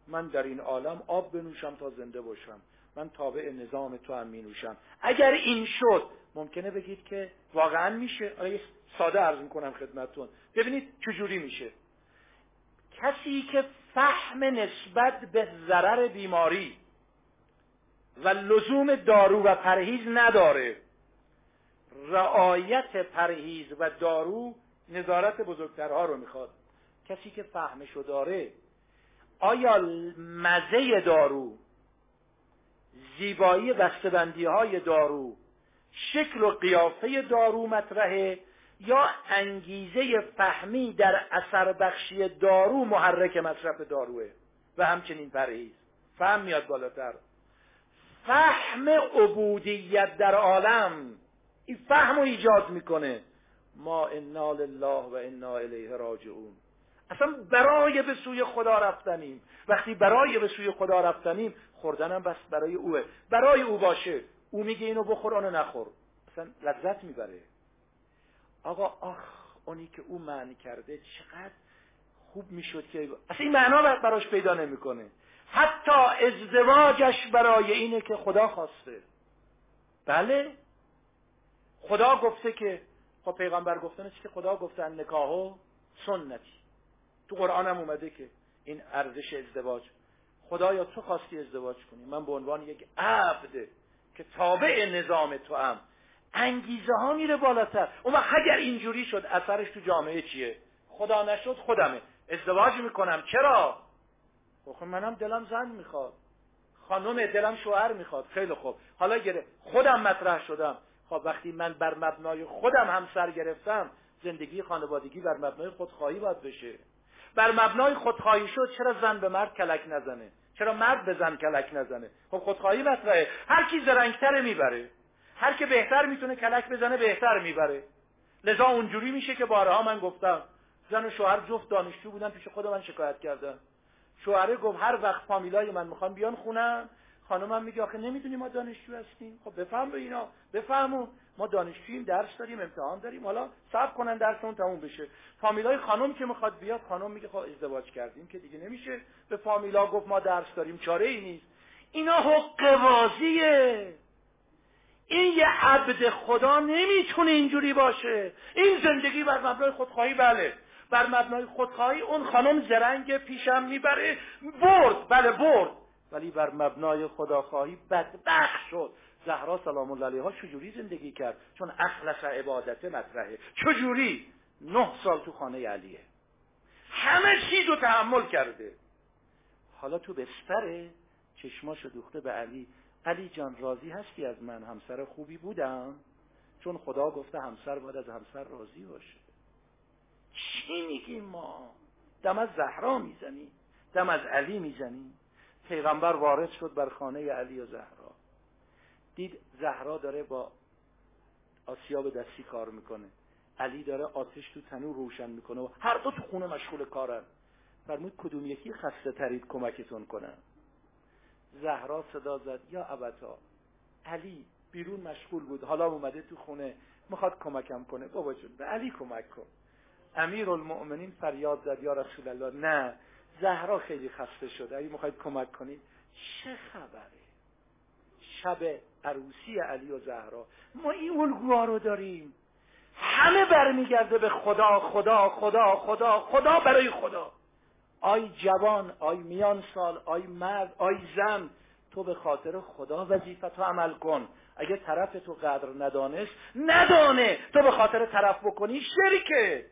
من در این عالم آب بنوشم تا زنده باشم. من تابع نظام تو هم می اگر این شد ممکنه بگید که واقعا میشه. آره ساده عرض می‌کنم خدمتتون. ببینید چجوری میشه. کسی که فهم نسبت به ضرر بیماری و لزوم دارو و پرهیز نداره رعایت پرهیز و دارو نظارت بزرگترها رو می‌خواد. کسی که فهمشو داره آیا مزه دارو زیبایی بسته‌بندی های دارو شکل و قیافه دارو مطرحه؟ یا انگیزه فهمی در اثر بخشی دارو محرک مصرف داروه و همچنین پرهیز. فهم میاد بالاتر. فهم عبودیت در عالم این فهم رو ایجاد می‌کنه. ما انا لله و انا الیه راجعون. اصلا برای به سوی خدا رفتنیم. وقتی برای به سوی خدا رفتنیم خوردنم بس برای اوه. برای او باشه. او میگه اینو بخور آنو نخور. اصلا لذت می‌بره. آقا آخ اونی که او معنی کرده چقدر خوب می‌شد که اصلا این معنا براش پیدا نمی‌کنه. حتی ازدواجش برای اینه که خدا خواسته. بله؟ خدا گفته که خب پیغمبر گفتن که خدا گفته نکاهو سنتی. تو قرآن هم اومده که این ارزش ازدواج. خدایا تو خواستی ازدواج کنی؟ من به عنوان یک عبد که تابع نظام تو هم انگیزه ها میره بالاتر. اون وقت اگر اینجوری شد اثرش تو جامعه چیه؟ خدا نشد خودمه. ازدواج می‌کنم. چرا؟ خب منم دلم زن می‌خواد. خانم دلم شوهر می‌خواد. خیلی خوب. حالا گره خودم مطرح شدم. خب وقتی من بر مبنای خودم همسر گرفتم زندگی خانوادگی بر مبنای خودخواهی باید بشه. بر مبنای خودخواهی شد چرا زن به مرد کلک نزنه؟ چرا مرد به زن کلک نزنه؟ خب خودخواهی مطرحه. هر کی زرنگتره می‌بره. هر که بهتر می‌تونه کلک بزنه بهتر می‌بره. لذا اونجوری میشه که بارها من گفتم زن و شوهر جفت دانشجو بودن پیش خود من شکایت کردن. شوهره گفت هر وقت فامیلای من می‌خوان بیان خونم. خانمم میگه آخه نمی‌دونی ما دانشجو هستیم. خب بفهم به اینا بفهمون ما دانشجوییم درس داریم امتحان داریم. حالا صبر کنن درسمون تموم بشه. فامیلای خانم که می‌خواد بیاد خانم میگه خب ازدواج کردیم که دیگه نمیشه. به فامیلا گفت ما درس داریم چاره ای نیست. اینا حق بازیه. این یه عبد خدا نمی‌تونه اینجوری باشه. این زندگی بر مبنای خودخواهی بله. بر مبنای خودخواهی اون خانم زرنگ پیشم می‌بره. برد بله برد. ولی بر مبنای خداخواهی بدبخت شد. زهرا سلام الله علیها چجوری زندگی کرد؟ چون اخلص عبادت مطرحه. چجوری؟ نه سال تو خانه علیه. همه چیز رو تحمل کرده. حالا تو بستره چشماشو دوخته به علی. علی جان راضی هستی از من؟ همسر خوبی بودم؟ چون خدا گفته همسر باید از همسر راضی باشه. چی میگیم ما؟ دم از زهرا می‌زنی؟ دم از علی می‌زنی؟ پیغمبر وارد شد بر خانه علی و زهرا. دید زهرا داره با آسیاب دستی کار می‌کنه. علی داره آتش تو تنور روشن می‌کنه و هر دو تو خونه مشغول کارن. فرمود کدوم یکی خسته ترید کمکتون کنن زهرا صدا زد یا ابتا؟ علی بیرون مشغول بود حالا اومده تو خونه می‌خواد کمکم کنه. بابا جون به علی کمک کن. امیر المؤمنین فریاد زد یا رسول الله نه زهرا خیلی خسته شده اگه می‌خواید کمک کنید. چه خبره؟ شب عروسی علی و زهرا. ما این الگوها رو داریم. همه برمیگرده به خدا خدا خدا خدا خدا برای خدا. آی جوان آی میان سال آی مرد آی زن تو به خاطر خدا وظیفت عمل کن. اگه طرف تو قدر ندانست ندانه. تو به خاطر طرف بکنی شرکه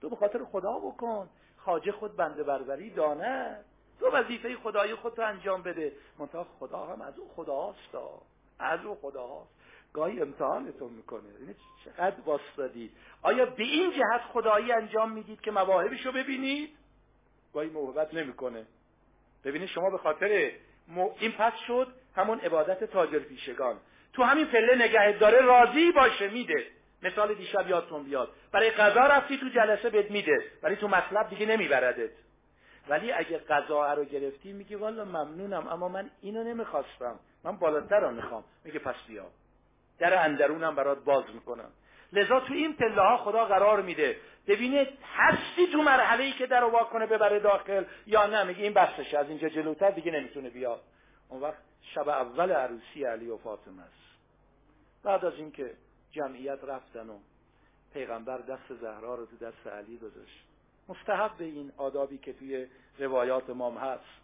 تو به خاطر خدا بکن. خواجه خود بنده پروری دانه. تو وظیفه خدای خود رو انجام بده. منتها خدا هم از او خداست. از او خداست. گاهی امتحانتون می‌کنه. یعنی چقدر باستادید آیا به این جهت خدایی انجام می‌دید که مواهبش رو ببینید گاهی محبت نمی‌کنه. ببینید شما به خاطر این پس شد همون عبادت تاجر پیشگان. تو همین پله نگه داره راضی باشه میده. مثال دیشب یادتون بیاد. برای قضا رفتی تو جلسه بهت میده ولی تو مطلب دیگه نمیبردت. ولی اگه قضا رو گرفتی میگی والا ممنونم اما من اینو نمی‌خواستم. من بالاتر رو می‌خوام. میگه پس بیا. در اندرونم برات باز می‌کنم. لذا تو این پله ها خدا قرار میده. ببینید هستی تو مرحله ای که در رو کنه ببره داخل یا نه. میگه این بحثش از اینجا جلوتر دیگه نمی‌تونه بیاد اون وقت شب اول عروسی علی و فاطمه است. بعد از اینکه جمعیت رفتن و پیغمبر دست زهرا رو تو دست علی گذاشت. مستحب به این آدابی که توی روایات مام هست.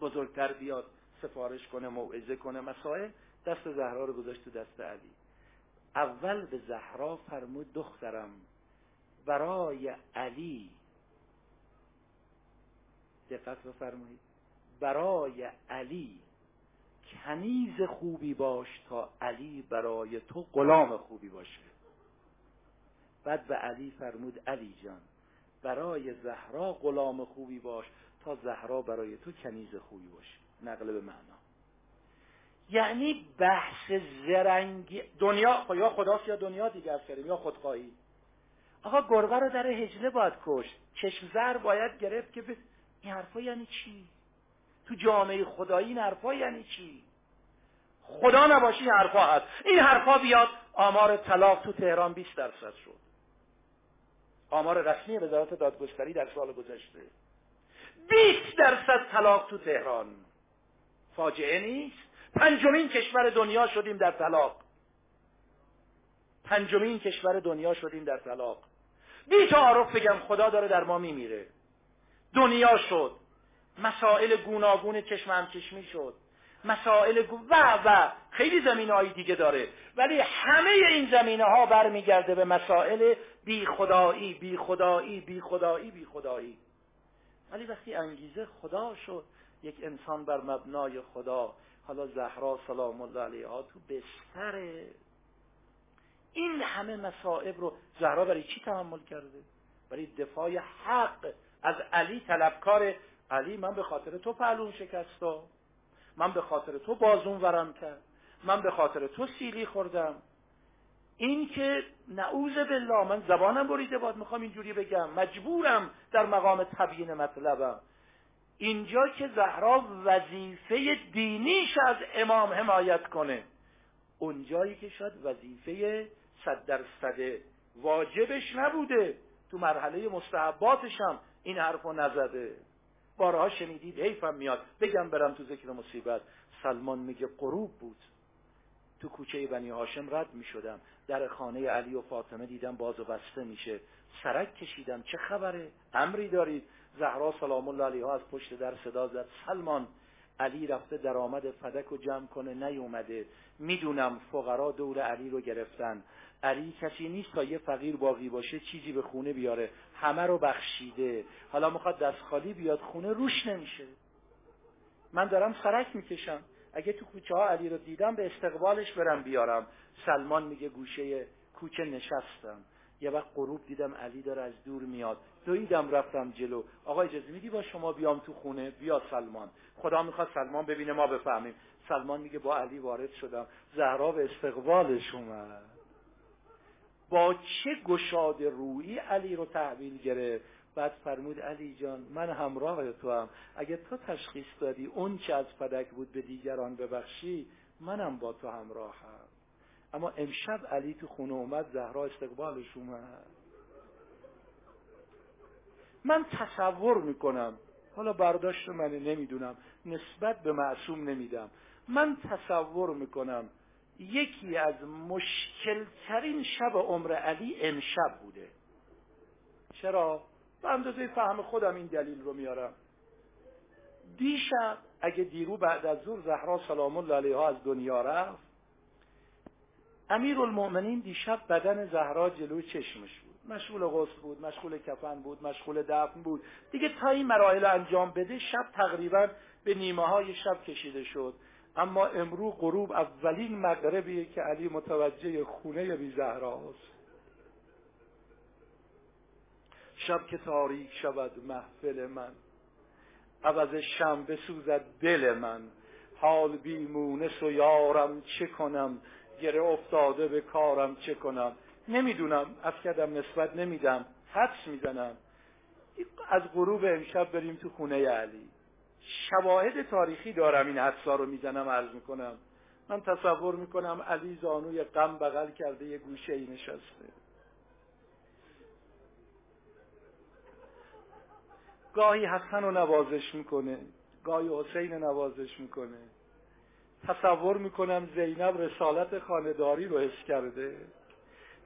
بزرگتر بیاد سفارش کنه موعظه کنه مسائل دست زهرا رو گذاشت تو دست علی. اول به زهرا فرمود دخترم برای علی. دقت بفرمایید. برای علی. کنیز خوبی باش تا علی برای تو غلام خوبی باشه. بعد به علی فرمود علی جان برای زهرا غلام خوبی باش تا زهرا برای تو کنیز خوبی باشه. نقل به معنا. یعنی بحث زرنگی دنیا خب یا خداست یا دنیا دیگر کردیم یا خودخواهی. آقا گربه رو در هجله باید کشت. چشم زر باید گرفت که به این حرفا یعنی چی؟ تو جامعه خدایی این حرفا یعنی چی؟ خدا نباشی این حرفا هست. این حرفا بیاد آمار طلاق تو تهران 20 درصد شد. آمار رسمی وزارت دادگستری در سال گذشته. 20 درصد طلاق تو تهران. فاجعه نیست. پنجمین کشور دنیا شدیم در طلاق. پنجمین کشور دنیا شدیم در طلاق. بی تعارف بگم خدا داره در ما میمیره. دنیا شد. مسائل گوناگون چشم هم چشمی شد. مسائل و و خیلی زمین هایی دیگه داره. ولی همه این زمینه ها برمیگرده به مسائل بی خدایی بی خدایی بی خدایی بی خدایی. ولی وقتی انگیزه خدا شد یک انسان بر مبنای خدا حالا زهرا سلام الله علیها تو بستر این همه مصائب رو زهرا برای چی تحمل کرده؟ برای دفاع حق از علی طلبکار علی من به خاطر تو پهلون شکستا. من به خاطر تو بازون ورم کرد. من به خاطر تو سیلی خوردم. این که نعوذ بالله من زبانم بریده باد می‌خوام اینجوری بگم. مجبورم در مقام تبیین مطلبم. اینجا که زهرا وظیفه دینیش از امام حمایت کنه. اونجایی که شاید وظیفه صد درصد واجبش نبوده. تو مرحله مستحباتش هم این حرفو نزده. بارها شنیدید حیفم میاد. بگم برم تو ذکر مصیبت. سلمان میگه قروب بود. تو کوچه بنی هاشم رد می‌شدم. در خانه علی و فاطمه دیدم باز و بسته میشه. سرک کشیدم. چه خبره؟ امری دارید. زهرا سلام الله علیها از پشت در صدا زد. سلمان علی رفته درآمد فدک رو جمع کنه. نیومده. می‌دونم فقرا دور علی رو گرفتن. علی کسی نیست تا یه فقیر باقی باشه چیزی به خونه بیاره. همه رو بخشیده. حالا می‌خواد دست خالی بیاد خونه روش نمیشه. من دارم سرک می‌کشم. اگه تو کوچه ها علی رو دیدم به استقبالش برم بیارم. سلمان میگه گوشه کوچه نشستم. یه وقت غروب دیدم علی داره از دور میاد. دویدم رفتم جلو. آقا اجازه میدی با شما بیام تو خونه؟ بیا سلمان. خدا می‌خواد سلمان ببینه ما بفهمیم. سلمان میگه با علی وارد شدم. زهرا به استقبالش اومد. با چه گشاد رویی علی رو تحویل گرفت؟ بعد فرمود علی جان من همراه تو هم اگه تو تشخیص دادی اون چه از فدک بود به دیگران ببخشی منم با تو همراه هم اما امشب علی تو خونه اومد زهرا استقبالش اومد. من تصور می‌کنم. حالا برداشت منه نمی‌دونم. نسبت به معصوم نمیدم. من تصور می‌کنم یکی از مشکلترین شب عمر علی امشب بوده. چرا؟ به اندازه فهم خودم این دلیل رو میارم. دیشب اگه دیرو بعد از ظهر زهرا سلام الله علیها از دنیا رفت امیر دیشب بدن زهرا جلوی چشمش مشغول غسل بود مشغول کفن بود مشغول دفن بود. دیگه تا این مراحل انجام بده شب تقریبا به نیمه های شب کشیده شد. اما امرو غروب اولین مغربیه که علی متوجه خونه بی زهراست شب که تاریک شود محفل من. عوض شم بسوزد دل من. حال بیمونس و یارم چه کنم؟ گره افتاده به کارم چه کنم؟ نمی‌دونم از کردم نسبت نمیدم حدس می‌زنم. از غروب امشب بریم تو خونه علی. شواهد تاریخی دارم این حدسا رو می‌زنم عرض می‌کنم. من تصور می‌کنم علی زانوی غم بغل کرده یه گوشه ای نشسته. گاهی حسن رو نوازش می‌کنه گاهی حسین نوازش می‌کنه. تصور می‌کنم زینب رسالت خانداری رو حس کرده.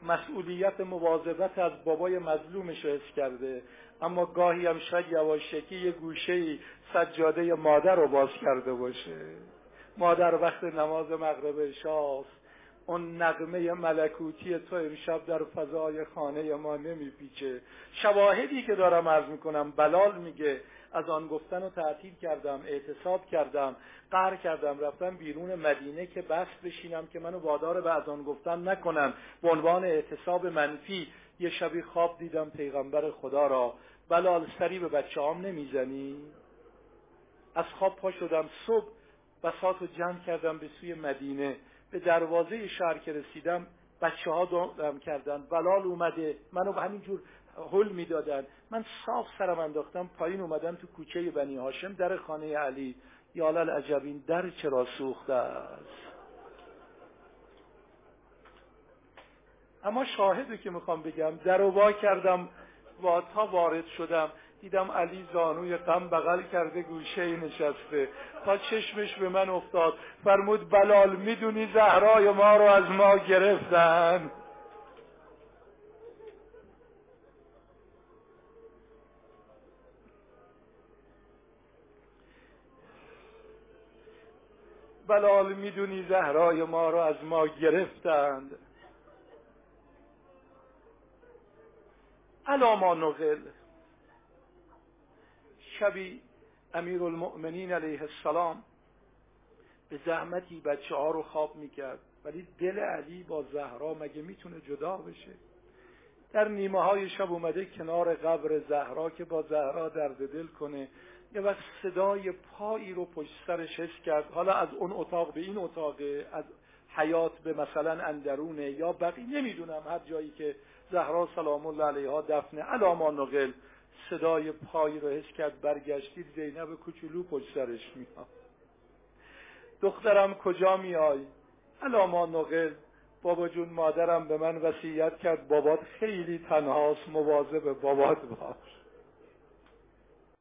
مسئولیت مواظبت از بابای مظلومش رو حس کرده. اما گاهی هم شاید یواشکی یه گوشه سجاده مادر رو باز کرده باشه. مادر وقت نماز مغرب شاست. اون نغمه ملکوتی تو امشب در فضای خانه ما نمیپیچه. شواهدی که دارم عرض می‌کنم بلال میگه از آن گفتن رو تعطیل کردم اعتصاب کردم قهر کردم رفتم بیرون مدینه که بست بشینم که منو وادار به از آن گفتن نکنن. به عنوان اعتصاب منفی یه شبی خواب دیدم پیغمبر خدا را. بلال سری به بچه هم نمی‌زنی؟ از خواب پا شدم. صبح بسات رو جمع کردم به سوی مدینه. به دروازه شهر که رسیدم بچه ها دام کردن. بلال اومده. منو همینجور حل می‌دادن. من صاف سرم انداختم پایین اومدم تو کوچه بنی هاشم در خانه علی. یالل عجب این در چرا سوخته است؟ اما شاهدی که می‌خوام بگم در وا کردم تا وارد شدم. دیدم علی زانوی غم بغل کرده گوشه نشسته. تا چشمش به من افتاد. فرمود بلال می‌دونی زهرای ما رو از ما گرفتن. بلال می‌دونی زهرای ما رو از ما گرفتند. علاما نقل. شبی امیر المؤمنین علیه السلام به زحمتی بچه ها رو خواب می‌کرد. ولی دل علی با زهرا مگه می‌تونه جدا بشه؟ در نیمه های شب اومده کنار قبر زهرا که با زهرا درد دل کنه. یه وقت صدای پایی رو پشت سرش حس کرد. حالا از اون اتاق به این اتاق از حیات به مثلا اندرونه یا بقیه نمی‌دونم هر جایی که زهرا سلام الله علیها دفنه علاما نقل صدای پایی رو حس کرد برگشتید زینب کوچولو پشت سرش میاد دخترم کجا میای علاما نقل بابا جون مادرم به من وصیت کرد بابات خیلی تنهاست مواظب بابات باش.